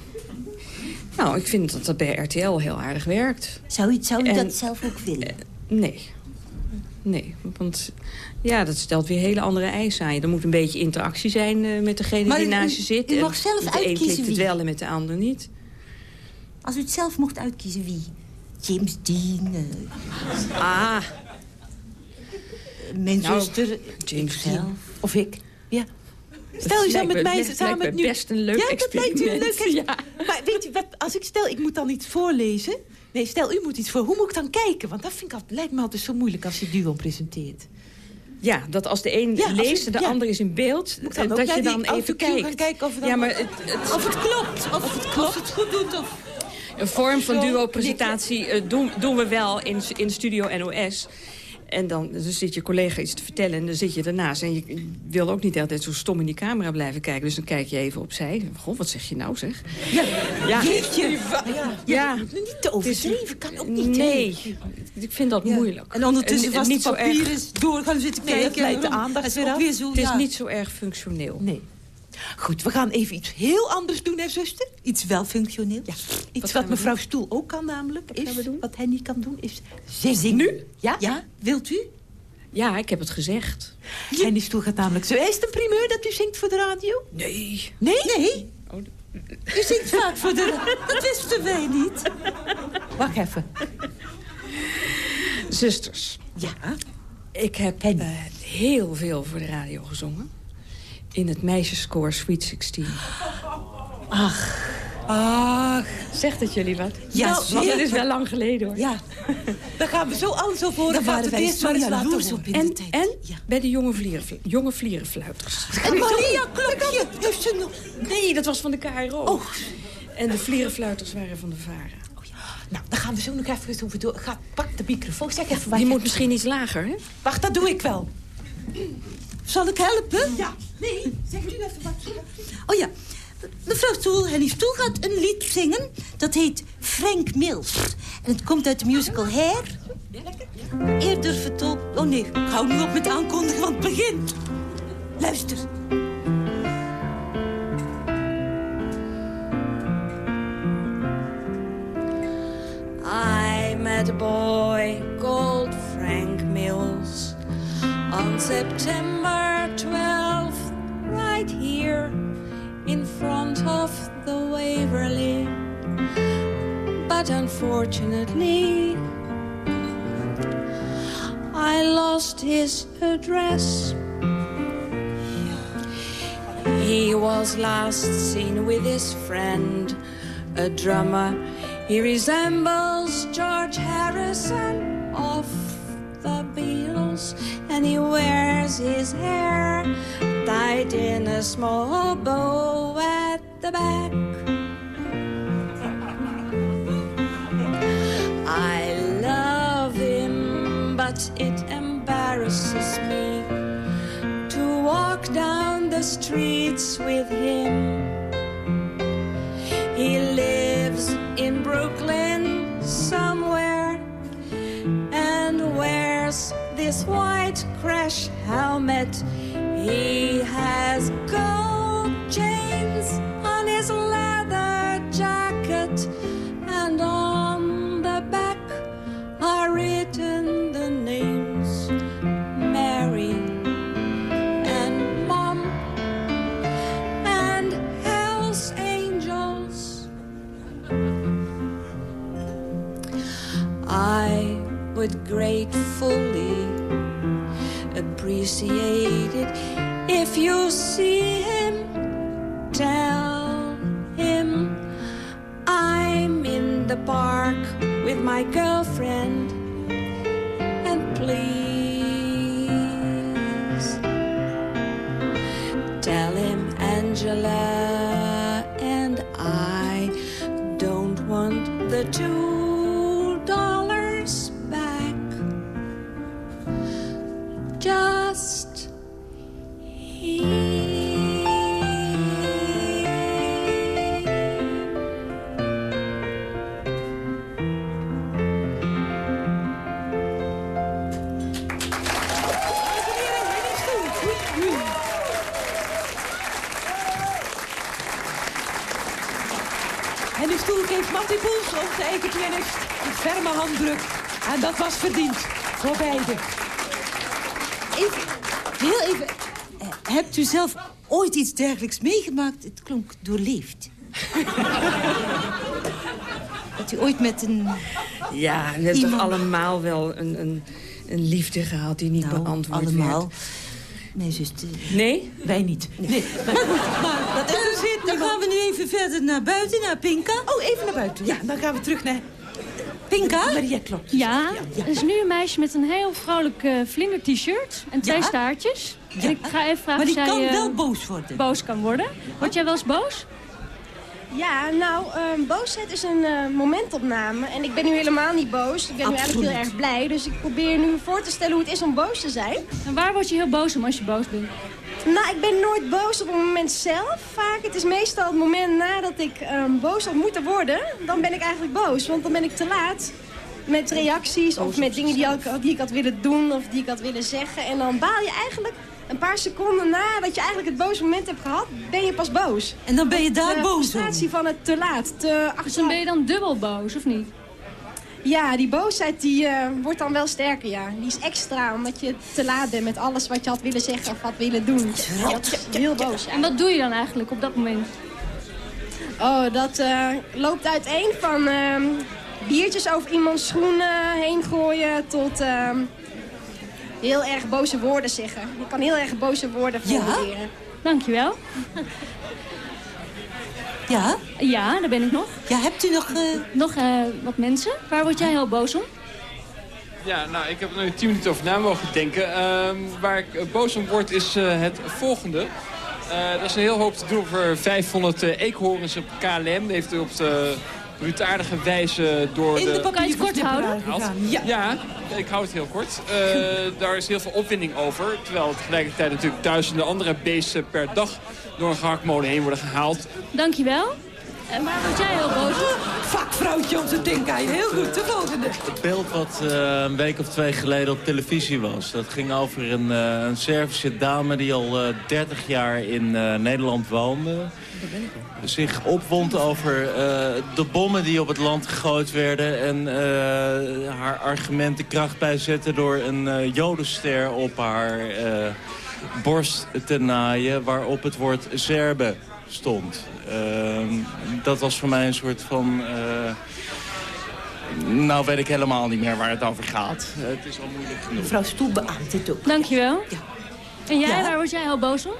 Nou, ik vind dat dat bij RTL heel aardig werkt. Zou u, zou u En- dat zelf ook willen? Nee. Nee, want ja, dat stelt weer hele andere eisen aan je. Er moet een beetje interactie zijn eh, met degene Maar die u- naast je zit. u mag zelf met de een uitkiezen klikt het wel en met de ander niet. Als u het zelf mocht uitkiezen, wie? James Dean, eh, Ah, mijn Nou, zuster, ikzelf. Of ik. Ja. Stel u zou met me- mij samen lijkt me nu... best een leuk ja, dat lijkt u een leuk experiment. Maar weet u, wat, als ik stel, ik moet dan iets voorlezen. Nee, stel, u moet iets voor. Hoe moet ik dan kijken? Want dat vind ik altijd, lijkt me altijd zo moeilijk als je duo presenteert. Ja, dat als de een Ja, leest en de ja. ander is in beeld... Moet dan eh, dat je dan even kijkt. kijken of dan ja, maar het, het, Of het klopt. Of het klopt. Of het goed doet. Of... Een vorm van duo-presentatie eh, doen, doen we wel in, in Studio NOS. En dan, dan zit je collega iets te vertellen en dan zit je ernaast. En je wil ook niet altijd zo stom in die camera blijven kijken. Dus dan kijk je even opzij. Goh, wat zeg je nou zeg? Ja, Ja. jeetje. Ja, Ja. Niet te overdreven, kan ook niet. Nee, ik vind dat moeilijk. En ondertussen En- vast niet de zo erg- papieren door gaan zitten Nee, dat kijken. leidt de aandacht weer af. Het is niet zo erg functioneel. Nee. Goed, we gaan even iets heel anders doen, hè, zuster? Iets wel functioneel. Ja, Wat iets wat mevrouw Stoel ook kan namelijk. Is, we doen? Wat hij niet kan doen, is zingen. Zingen. Nu? Ja? Ja, wilt u? Ja, ik heb het gezegd. En die stoel gaat namelijk zo. Is het een primeur dat u zingt voor de radio? Nee. Nee? Nee. U zingt vaak voor de... Dat wisten wij niet. Wacht even. Zusters, Ja? ik heb eh, heel veel voor de radio gezongen. In het meisjeskoor Sweet 16. Ach. Zegt het jullie wat? Ja, Nou, want zeker. het is wel lang geleden hoor. Ja. Dan gaan we zo alles over horen. Daar waren wij zo maar jaloers horen. op in En, de tijd. en Ja. bij de jonge, vlieren, jonge vlierenfluiters. En Maria Klokje, heeft ze nog... Nee, dat was van de KRO. Oh. En de vlierenfluiters waren van de VARA. Nou, dan gaan we zo nog even over door. Ga, pak de microfoon. Zeg even Die je- moet misschien iets lager, hè? Wacht, dat doe ik wel. Zal ik helpen? Ja. Nee, zeg u even wat. Oh ja, Mevrouw Stoel, Henny Stoel gaat een lied zingen. Dat heet Frank Mills. En het komt uit de musical Hair. Eerder vertolkt... Oh nee, ik hou nu op met aankondigen, want het begint. Luister. I met a boy September 12th, right here in front of the Waverly. But unfortunately, I lost his address. He was last seen with his friend, a drummer. He resembles George Harrison and he wears his hair tied in a small bow at the back. I love him, but it embarrasses me to walk down the streets with him. This white crash helmet. He has gold chains on his leather jacket, and on the back are written the names Mary and Mom and Hell's Angels. I would gratefully appreciate it if you see him. Tell him I'm in the park with my girlfriend. And please u zelf ooit iets dergelijks meegemaakt? Het klonk doorleefd. Dat u ooit met een... Ja, we hebben toch Iemand- allemaal wel een, een, een liefde gehad die niet beantwoord Nou, allemaal. werd. Mijn zuster. Nee? Wij niet. Nee. Maar goed, maar dat interesseert Dan gaan we nu even verder naar buiten, naar Pinka. Oh, even naar buiten. Ja, dan gaan we terug naar... Pinka? Mariette klopt. Ja, er is nu een meisje met een heel vrolijk eh vlinder-t-shirt en twee Ja? staartjes. En ik ga even vragen Maar die of zij kan eh, wel boos worden. boos kan worden. Word jij wel eens boos? Ja, nou, ehm, boosheid is een eh, momentopname. En ik ben nu helemaal niet boos. Ik ben nu eigenlijk heel erg blij. Dus ik probeer nu voor te stellen hoe het is om boos te zijn. En waar word je heel boos om als je boos bent? Nou, ik ben nooit boos op het moment zelf. Vaak, het is meestal het moment nadat ik ehm, boos had moeten worden. Dan ben ik eigenlijk boos, want dan ben ik te laat. Met reacties of met dingen die, ik- die ik had willen doen of die ik had willen zeggen. En dan baal je eigenlijk een paar seconden nadat je eigenlijk het boze moment hebt gehad, ben je pas boos. En dan ben je daar de boos om. frustratie van het te laat, te Dus dan ben je dan dubbel boos, of niet? Ja, die boosheid die, eh, wordt dan wel sterker, ja. Die is extra, omdat je te laat bent met alles wat je had willen zeggen of had willen doen. Dat is heel boos, ja. En wat doe je dan eigenlijk op dat moment? Oh, dat eh, loopt uiteen van ehm, biertjes over iemands schoenen heen gooien tot ehm, heel erg boze woorden zeggen. Je kan heel erg boze woorden Ja? formuleren. Dankjewel. Ja? Ja, daar ben ik nog. Ja, hebt u nog... Nog eh, wat mensen? Waar word jij heel boos om? Ja, nou, ik heb er nu tien minuten over na mogen denken. Ehm, waar ik eh, boos om word is eh, het volgende. Eh er is een heel hoop te doen over 500 eh, eekhoorns op KLM. Die heeft u op de brutaardige wijze door In de de... kort houden? Ja. Ja, ik hou het heel kort. Eh, daar is heel veel opwinding over. Terwijl tegelijkertijd natuurlijk duizenden andere beesten per dag door een gehaktmolen heen worden gehaald. Dankjewel. En waar word jij heel boos op? Vakvrouwtje om te denken. Heel goed, de volgende. Het beeld wat eh, een week of twee geleden op televisie was... dat ging over een, eh, een Servische dame die al eh, 30 jaar in eh, Nederland woonde. Zich opwond over eh, de bommen die op het land gegooid werden... en eh, haar argumenten kracht bijzette door een eh, jodenster op haar eh, borst te naaien... waarop het woord Serbe stond. Ehm, dat was voor mij een soort van... eh, nou weet ik helemaal niet meer waar het over gaat. Het is al moeilijk genoeg. Mevrouw Stoel beaamt dit ook. Dankjewel. En jij, Ja. waar word jij heel boos om?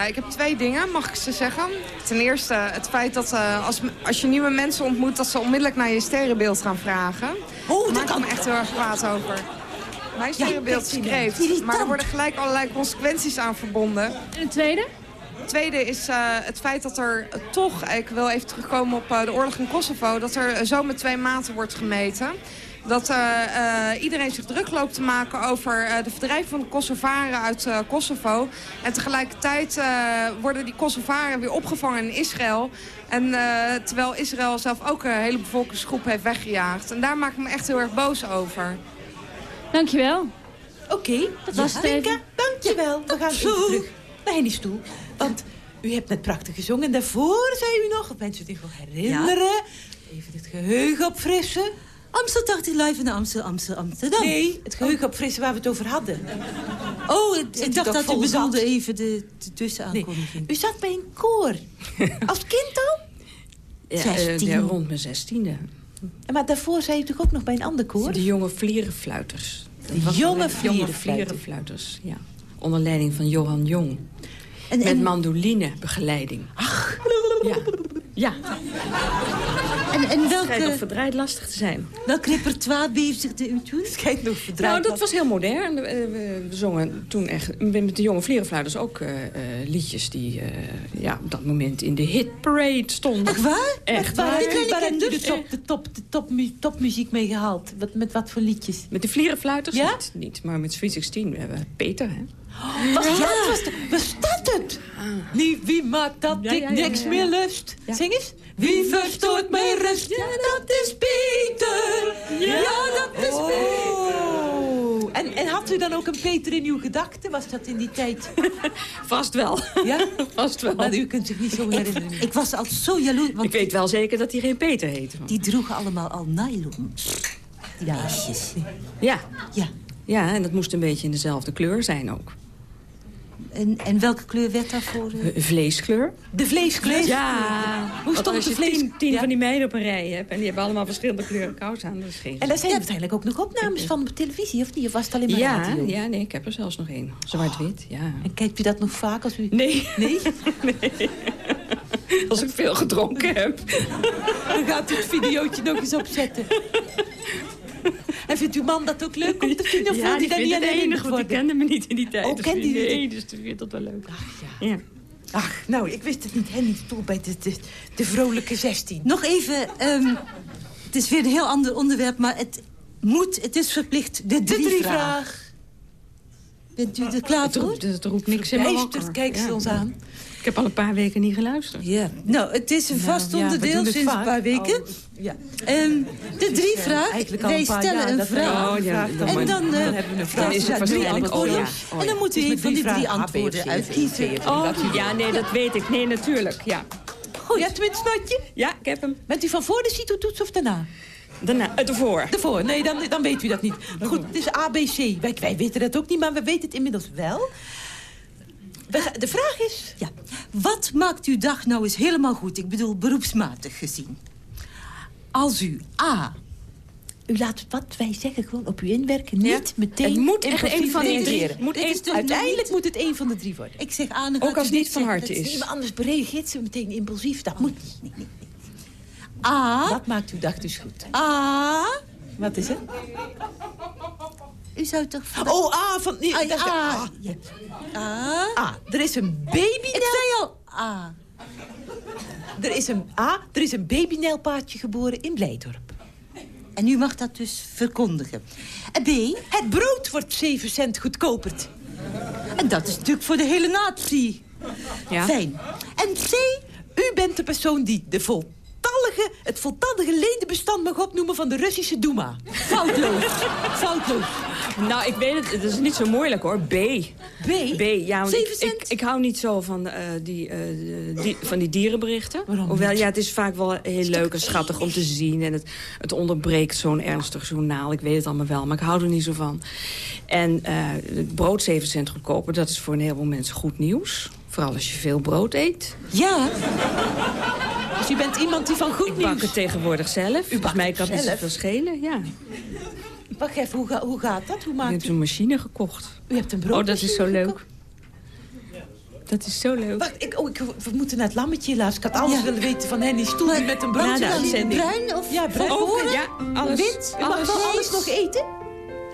Nou, ik heb twee dingen, mag ik ze zeggen. Ten eerste het feit dat eh, als, als je nieuwe mensen ontmoet... dat ze onmiddellijk naar je sterrenbeeld gaan vragen. Oh, Daar maak ik me echt heel erg kwaad over. Mijn sterrenbeeld kreeft, maar er worden gelijk allerlei consequenties aan verbonden. En het tweede? Het tweede is eh, het feit dat er eh, toch, ik wil even terugkomen op eh, de oorlog in Kosovo... dat er eh, zo met twee maten wordt gemeten. Dat eh, eh, iedereen zich druk loopt te maken over eh, de verdrijving van de Kosovaren uit eh, Kosovo. En tegelijkertijd eh, worden die Kosovaren weer opgevangen in Israël. En eh, terwijl Israël zelf ook een hele bevolkingsgroep heeft weggejaagd. En daar maak ik me echt heel erg boos over. Dankjewel. Oké, Dat was het even. dankjewel. We gaan Zo. terug naar Henny Stoel. Want u hebt net prachtig gezongen. En daarvoor zei u nog, of mensen zich nog herinneren... Even het geheugen opfrissen. Amstel 80 live in Amstel, Amstel, Amsterdam. Nee, het geheugen opfrissen waar we het over hadden. Oh, ik, dacht dat u bedoelde zat? even de, de tussenaankondiging. U zat bij een koor. Als kind al? Ja, eh, 16. ja, rond mijn zestiende. Maar daarvoor zei u toch ook nog bij een ander koor? De jonge vlierenfluiters. De jonge vlierenfluiters. ja. Onder leiding van Johan Jong. En, Met en, mandoline-begeleiding. Ach. Ja. Ja. en, en Schijnt nog verdraaid lastig te zijn. welk repertoire bezigde u toen? Schijnt nog verdraaid. Nou, dat was heel modern. Eh, We we zongen toen echt met de jonge vlierenfluiters ook eh, eh, liedjes die eh, ja, op dat moment in de hitparade stonden. Echt waar? Echt Waar, waar. waar hebt u de top, de top, de top, mu- topmuziek mee gehaald? Wat, met wat voor liedjes? Met de vlierenfluiters Ja? niet, niet, maar met Sweet 16 we hebben Peter, hè? Dat, was dat, was dat het? Niet wie maakt dat Ja, ik ja, ja, niks ja. meer lust? Ja. Zing eens. Wie verstoort mijn rust? Ja, dat is Peter. Ja, dat is Peter. En, en had u dan ook een Peter in uw gedachten? Was dat in die tijd? Vast wel. Ja? Vast wel. Maar u kunt zich niet zo herinneren. Ik was altijd zo jaloers, want Ik weet wel zeker dat hij geen Peter heette. die droegen allemaal al nylon. Ja. Ja. Ja, en dat moest een beetje in dezelfde kleur zijn ook. En, en welke kleur werd daarvoor? eh? Vleeskleur. De vleeskleur? Ja. Hoe stond als de vlees- tien, tien Ja. van die meiden op een rij hebt... en die hebben allemaal verschillende kleuren kous aan, dat is geen... En daar zijn uiteindelijk ook nog opnames van op televisie, of niet? Of was het alleen maar ja, radio? ja, nee, ik heb er zelfs nog één. Zwart-wit, ja. En kijkt u dat nog vaak als u... Nee. Nee? nee. Als ik veel gedronken heb. Dan gaat u het videootje nog eens opzetten. En vindt uw man dat ook leuk om te zien? Of ja, die die niet het herinnerd enig, want die kende me niet in die tijd. Oh, dus kende die- niet? Nee, dus die vindt dat wel leuk. ja. Ach, nou, ik wist het niet. Henny Stoel bij de, de, de vrolijke 16. Nog even, ehm, het is weer een heel ander onderwerp, maar het moet, het is verplicht, de De drie, drie vraag. Bent u er klaar Het voor? roept, het roept niks in me Verbijsterd wakker. kijkt ze Ja. ons aan. Ik heb al een paar weken niet geluisterd. Ja. Nou, het is een Nou, vast we onderdeel het sinds vaak. een paar weken. Oh, ja. Ehm, de drie al Wij stellen een vraag. Oh, ja, dan. En dan, eh, Dan hebben we een vraag. is het drie antwoorden. oh, ja. Oh, En dan ja. moet u Het is een van die drie vragen, antwoorden E, uitkiezen. of Oh, dat u- ja, nee, dat weet ik. Nee, natuurlijk. Ja, Goed. Ja, tenminste, snotje. ja ik heb hem. Bent u van voor de CITO-toets of daarna? Daarna, uh, ervoor. Daarvoor. Nee, dan, dan weet u dat niet. Goed, het is ABC. Wij, wij weten dat ook niet, maar we weten het inmiddels wel. De vraag is... Ja. Wat maakt uw dag nou eens helemaal goed? Ik bedoel, beroepsmatig gezien. Als u A. U laat wat wij zeggen gewoon op u inwerken. Ja. Niet meteen Het moet echt een van die drie. Moet dus Uiteindelijk moet het één van de drie worden. Ik zeg A, dan Ook als het niet van harte is. anders reageert ze meteen impulsief. Dat moet niet. A. Dat maakt uw dag dus goed. A. Wat is het? U zou toch... Oh, A van... Nee, Ah, A. A. Ja. A. A. Er is een baby Ik zei al A. er is een, A, er is een babynijlpaardje geboren in Blijdorp. En u mag dat dus verkondigen. En B, het brood wordt 7 cent goedkoper. En dat is natuurlijk voor de hele natie. Ja. Fijn. En C, u bent de persoon die de voltallige, het voltallige ledenbestand mag opnoemen van de Russische Duma. Foutloos. Foutloos. Nou, ik weet het. Het is niet zo moeilijk, hoor. B. B? B, ja. want ik, ik, ik hou niet zo van, eh, die, eh, die, van die dierenberichten. Hoewel, niet? ja, het is vaak wel heel leuk en schattig om te zien. En het, het onderbreekt zo'n ernstig journaal. Ik weet het allemaal wel, maar ik hou er niet zo van. En eh, het brood 7 cent goedkoper, dat is voor een heleboel mensen goed nieuws. Vooral als je veel brood eet. Ja. Dus u bent iemand die van goed Ik bak nieuws... het tegenwoordig zelf. dus mij kan het zoveel schelen, ja. Wacht even, hoe, ga- hoe gaat dat? Hoe Ik maakt u... zo'n machine gekocht. U hebt een brood. Oh, dat is zo leuk. Dat is zo leuk. Wacht, ik, oh, ik, we moeten naar het lammetje helaas. Ik had alles Ja. willen weten van Henny Stoel die met een brood na de zit. uitzending. bruin of Ja, bruin. volkoren? Ja, alles. Wit? U mag wel alles nog eten?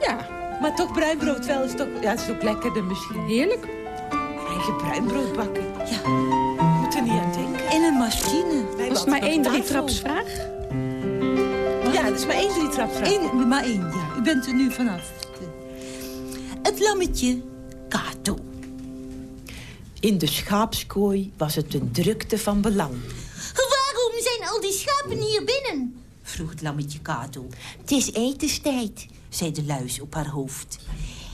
Ja, Maar toch bruin brood wel is toch... Ja, het is ook lekkerder misschien. heerlijk. Eigen bruin brood bakken. Ja. Moet er niet aan denken. In een machine. Wij Was het maar één drietrapsvraag? Ja, dat is maar één drietrapsvraag. Eén, maar één, ja. U bent er nu vanaf. Het lammetje Kato. In de schaapskooi was het een drukte van belang. Waarom zijn al die schapen hier binnen? Vroeg het lammetje Kato. Het is etenstijd, zei de luis op haar hoofd.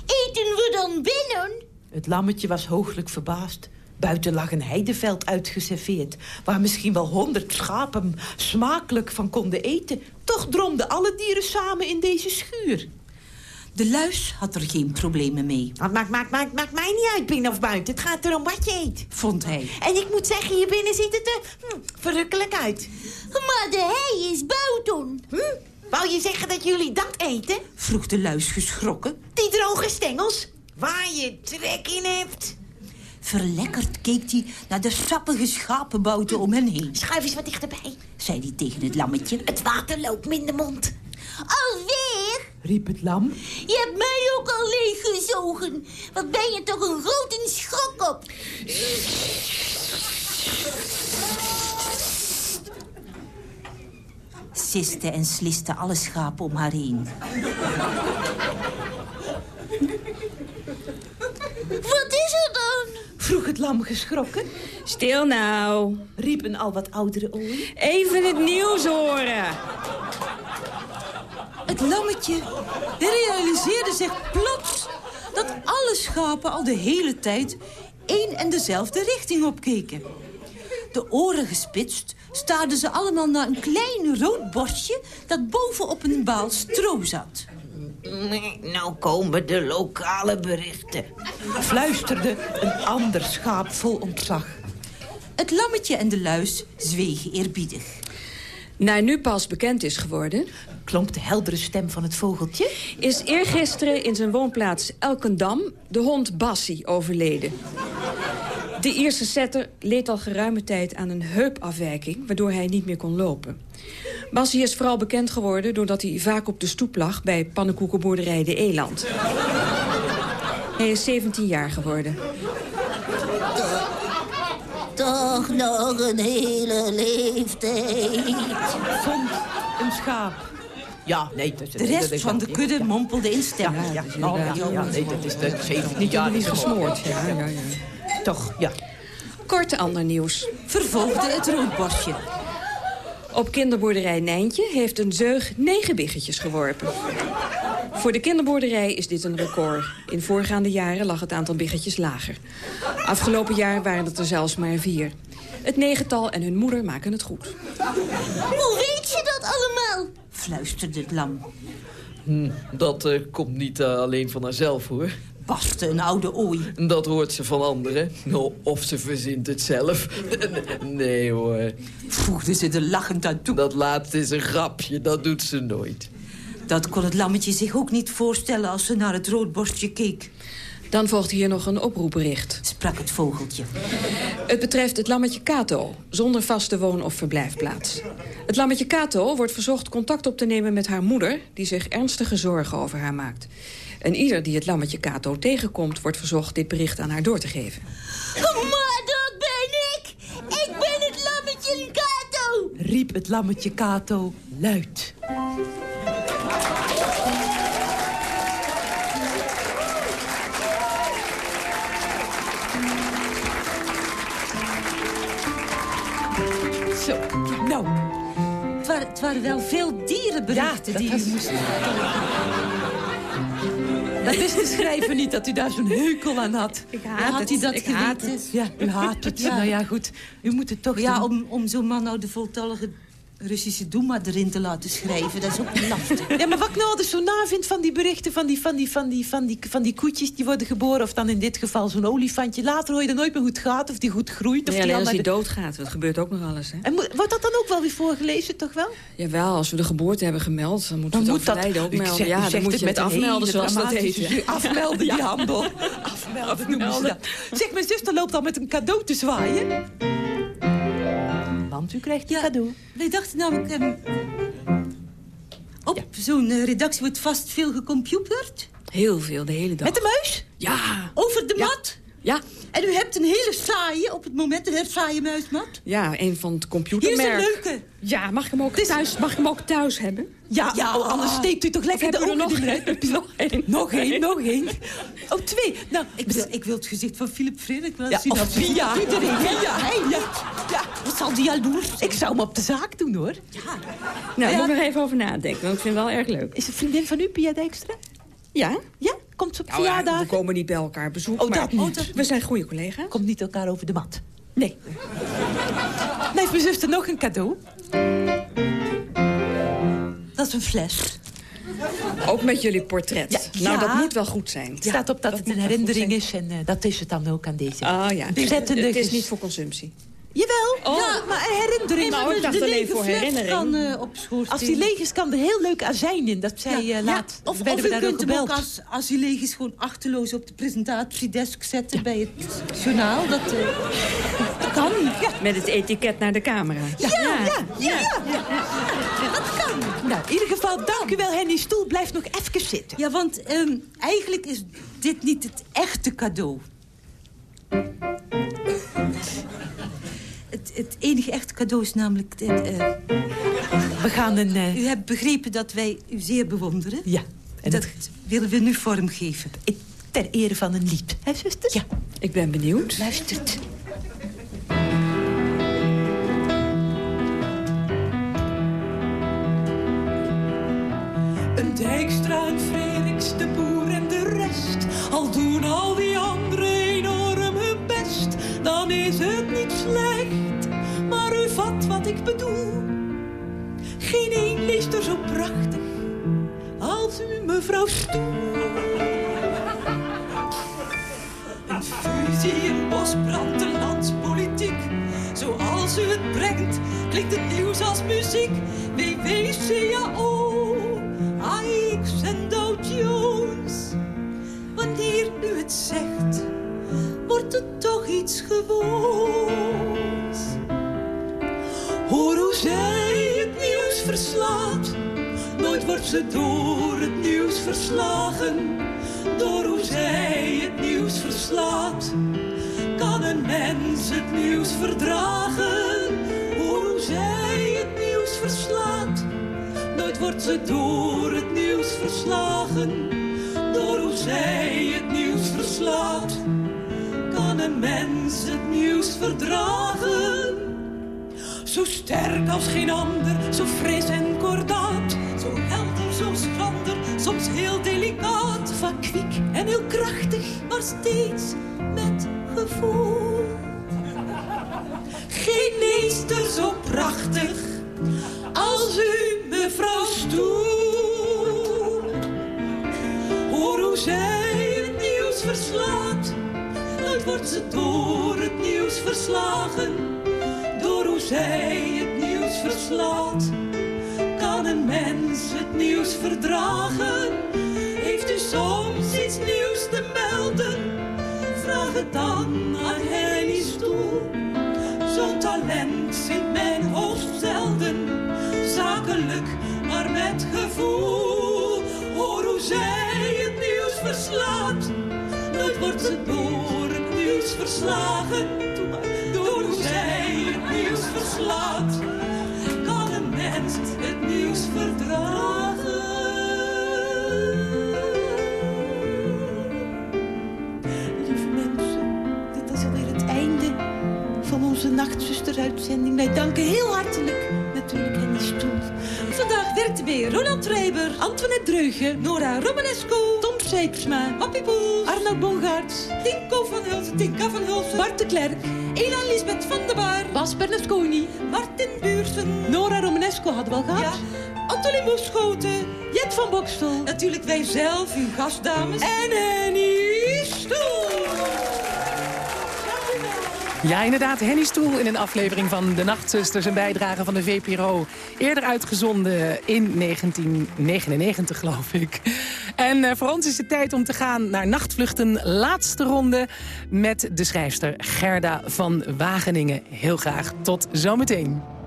Eten we dan binnen? Het lammetje was hooglijk verbaasd. Buiten lag een heideveld uitgeserveerd... waar misschien wel honderd schapen smakelijk van konden eten. Toch droomden alle dieren samen in deze schuur. De luis had er geen problemen mee, Wat maakt, maakt, maakt, maakt mij niet uit, binnen of buiten. Het gaat erom wat je eet. vond hij. En ik moet zeggen, hier binnen ziet het er hm, verrukkelijk uit. Maar de hei is buiten, Hm? Wou je zeggen dat jullie dat eten? vroeg de luis geschrokken. Die droge stengels? Waar je trek in hebt. Verlekkerd keek hij naar de sappige schapenbouten om hen heen. Schuif eens wat dichterbij. Zei hij tegen het lammetje. Het water loopt me in de mond. Alweer? Riep het lam. Je hebt mij ook al leeggezogen. Wat ben je toch een grote schok op. Siste en sliste alle schapen om haar heen. Wat is er dan? Vroeg het lam geschrokken. Stil nou. Riep een al wat oudere ooi. Even het nieuws horen. Het lammetje realiseerde zich plots dat alle schapen al de hele tijd één en dezelfde richting opkeken. De oren gespitst staarden ze allemaal naar een klein rood bordje dat bovenop een baal stro zat. Nou komen de lokale berichten. Fluisterde een ander schaap vol ontzag. Het lammetje en de luis zwegen eerbiedig. Nou, nu pas bekend is geworden... Klonk de heldere stem van het vogeltje. is eergisteren in zijn woonplaats Elkendam de hond Bassie overleden. De Ierse setter leed al geruime tijd aan een heupafwijking... waardoor hij niet meer kon lopen. Bassie is vooral bekend geworden doordat hij vaak op de stoep lag... bij pannenkoekenboerderij De Eland. Hij is 17 jaar geworden. Toch nog een hele leeftijd. Vond een schaap. Ja, nee. Dat, De rest van de kudde mompelde instemming. Ja, ja, ja, ja, nee, dat is de 17 jaar. Niet is gesmoord. Ja, ja, ja. Toch, ja. Kort ander nieuws. Vervolgde het roodborstje. Op kinderboerderij Nijntje heeft een zeug negen biggetjes geworpen. Voor de kinderboerderij is dit een record. In voorgaande jaren lag het aantal biggetjes lager. Afgelopen jaar waren het er zelfs maar vier. Het negental en hun moeder maken het goed. Hoe weet je dat allemaal? Fluisterde het lam. Hm, dat eh, komt niet eh, alleen van haarzelf, hoor. Baste een oude ooi. Dat hoort ze van anderen. Nou, of ze verzint het zelf. nee, hoor. Voegde ze er lachend aan toe. Dat laatste is een grapje, dat doet ze nooit. Dat kon het lammetje zich ook niet voorstellen als ze naar het roodborstje keek. Dan volgt hier nog een oproepbericht. Sprak het vogeltje. Het betreft het lammetje Kato, zonder vaste woon- of verblijfplaats. Het lammetje Kato wordt verzocht contact op te nemen met haar moeder... die zich ernstige zorgen over haar maakt. En ieder die het lammetje Kato tegenkomt... wordt verzocht dit bericht aan haar door te geven. Maar dat ben ik! Ik ben het lammetje Kato! riep het lammetje Kato luid. Het waren, het wel veel dierenberichten Ja, die dat u was- moest... Dat is te schrijven niet dat u daar zo'n heukel aan had. Ik haat had u dat ik geweten? haat het. Ja, u haat het. Ja. Nou ja, goed. U moet het toch Ja, doen. om, om zo'n man nou de voltallige Russische Duma erin te laten schrijven. Dat is ook lastig. Ja, maar wat ik nou altijd zo na vind van die berichten van die, van, die, van, die, van, die, van die koetjes die worden geboren... of dan in dit geval zo'n olifantje. Later hoor je dan nooit meer hoe het gaat, of die goed groeit. Of Nee, die als allemaal- doodgaat. Dat gebeurt ook nog alles, hè? En moet- wordt dat dan ook wel weer voorgelezen, toch wel? Jawel, als we de geboorte hebben gemeld, dan moeten we Dan het moet dat- ook melden. u ja, dan moet je het met afmelden, zoals dat heet. Afmelden, die handel. Afmelden, noemen ze dat. Zeg, mijn zuster loopt al met een cadeau te zwaaien. U krijgt een cadeau. Wij dachten namelijk... ehm, op zo'n eh, redactie wordt vast veel gecomputerd. Heel veel, de hele dag. Met de muis? Ja. Over de mat? Ja. En u hebt een hele saaie, op het moment een hele saaie muismat? Ja, een van het Hier computermerk. is een leuke. Ja, mag ik hem ook thuis, mag ik hem ook thuis hebben? Ja, Ja. oh, anders steekt u toch lekker de ogen er eruit. nog één? Nog één, nog één. Oh, twee. Nou, Ik wil, ik wil het gezicht van Philip Frederik wel Ja, zien. of. Iedereen. Via. Ja, ja. ja. Wat zal die jaloers zijn? Ik zou hem op de zaak doen, hoor. Nou, Ja. moet ik er even over nadenken, want ik vind het wel erg leuk. Is een vriendin van u, Pia Dijkstra? Ja? Ja? Komt op Nou ja, we komen niet bij elkaar bezoeken, Oh, dat niet. we zijn goede collega's. Komt niet elkaar over de mat. Nee. Dan heeft mijn zuster nog een cadeau. Dat is een fles. Ook met jullie portret. Ja, nou, ja. dat moet wel goed zijn. Het staat op dat, het een herinnering is en eh, dat is het dan ook aan deze. Ah ja, het is, het niet voor consumptie. Jawel, Oh. ja, maar herinnering. Nou, Maar ik dacht de alleen voor herinnering. Kan eh, op schoorsteen. Als die leeg is, kan er heel leuk azijn in. Dat zei Ja, eh, ja, laat. Of, werden of we u daar ook kunt hem ook gebeld. als, als hij leeg is gewoon achterloos op de presentatiedesk zetten bij het journaal. Dat, eh, dat kan. Ja. Met het etiket naar de camera. Ja, ja, ja, ja, Dat kan. Nou, in ieder geval, dank u wel, Henny Stoel. Blijf nog even zitten. Ja, want ehm, eigenlijk is dit niet het echte cadeau. Het, enige echte cadeau is namelijk... Dit, eh, We gaan een... eh, u hebt begrepen dat wij u zeer bewonderen. ja, en dat het, willen we nu vormgeven. ter ere van een lied. Hè, zuster? Ja. Ik ben benieuwd. Luistert. Mevrouw Stoel. Een fusie, een bosbrand, een landspolitiek. Zoals u het brengt, klinkt het nieuws als muziek. WWCAO, AX en Dow Jones. Wanneer u het zegt, wordt het toch iets gewoons. Hoor hoe zij het nieuws verslaat. Nooit wordt ze door het nieuws verslagen. Door hoe zij het nieuws verslaat. Kan een mens het nieuws verdragen? Hoe zij het nieuws verslaat. Nooit wordt ze door het nieuws verslagen. Door hoe zij het nieuws verslaat. Kan een mens het nieuws verdragen? Zo sterk als geen ander, zo fris en kordaat. Zo schrander, soms heel delicaat. Vaak kwiek en heel krachtig, maar steeds met gevoel. Geen meester zo prachtig als u, mevrouw Stoel. Hoor hoe zij het nieuws verslaat. Nooit wordt ze door het nieuws verslagen. Door hoe zij het nieuws verslaat. Een mens het nieuws verdragen? Heeft u soms iets nieuws te melden? Vraag het dan aan Henny Stoel. Zo'n talent ziet men hoogst zelden. Zakelijk, maar met gevoel. Hoor hoe zij het nieuws verslaat. Nooit wordt ze door het nieuws verslagen. Door hoe zij het nieuws verslaat. Nachtzusteruitzending. Wij danken heel hartelijk natuurlijk Henny Stoel. Vandaag werkte bij Ronald Reiber, Antoinette Dreugen, Nora Romanesco, Tom Seipsma, Wappie Poel, Arnold Bongaerts, Tinko van Hulsen, Tinka van Hulsen, Bart de Klerk, Elan Lisbeth van der Baar, Bas Bernasconi, Martin Buursen, Nora Romanesco hadden we al gehad. Antonie Moeschoten, Jet van Bokstel, natuurlijk wij zelf, uw gastdames, en Henny Stoel. Ja, inderdaad, Henny Stoel in een aflevering van De Nachtzusters... een bijdrage van de VPRO. Eerder uitgezonden in 1999, geloof ik. En uh, voor ons is het tijd om te gaan naar Nachtvluchten laatste ronde... met de schrijfster Gerda van Wageningen. Heel graag tot zometeen.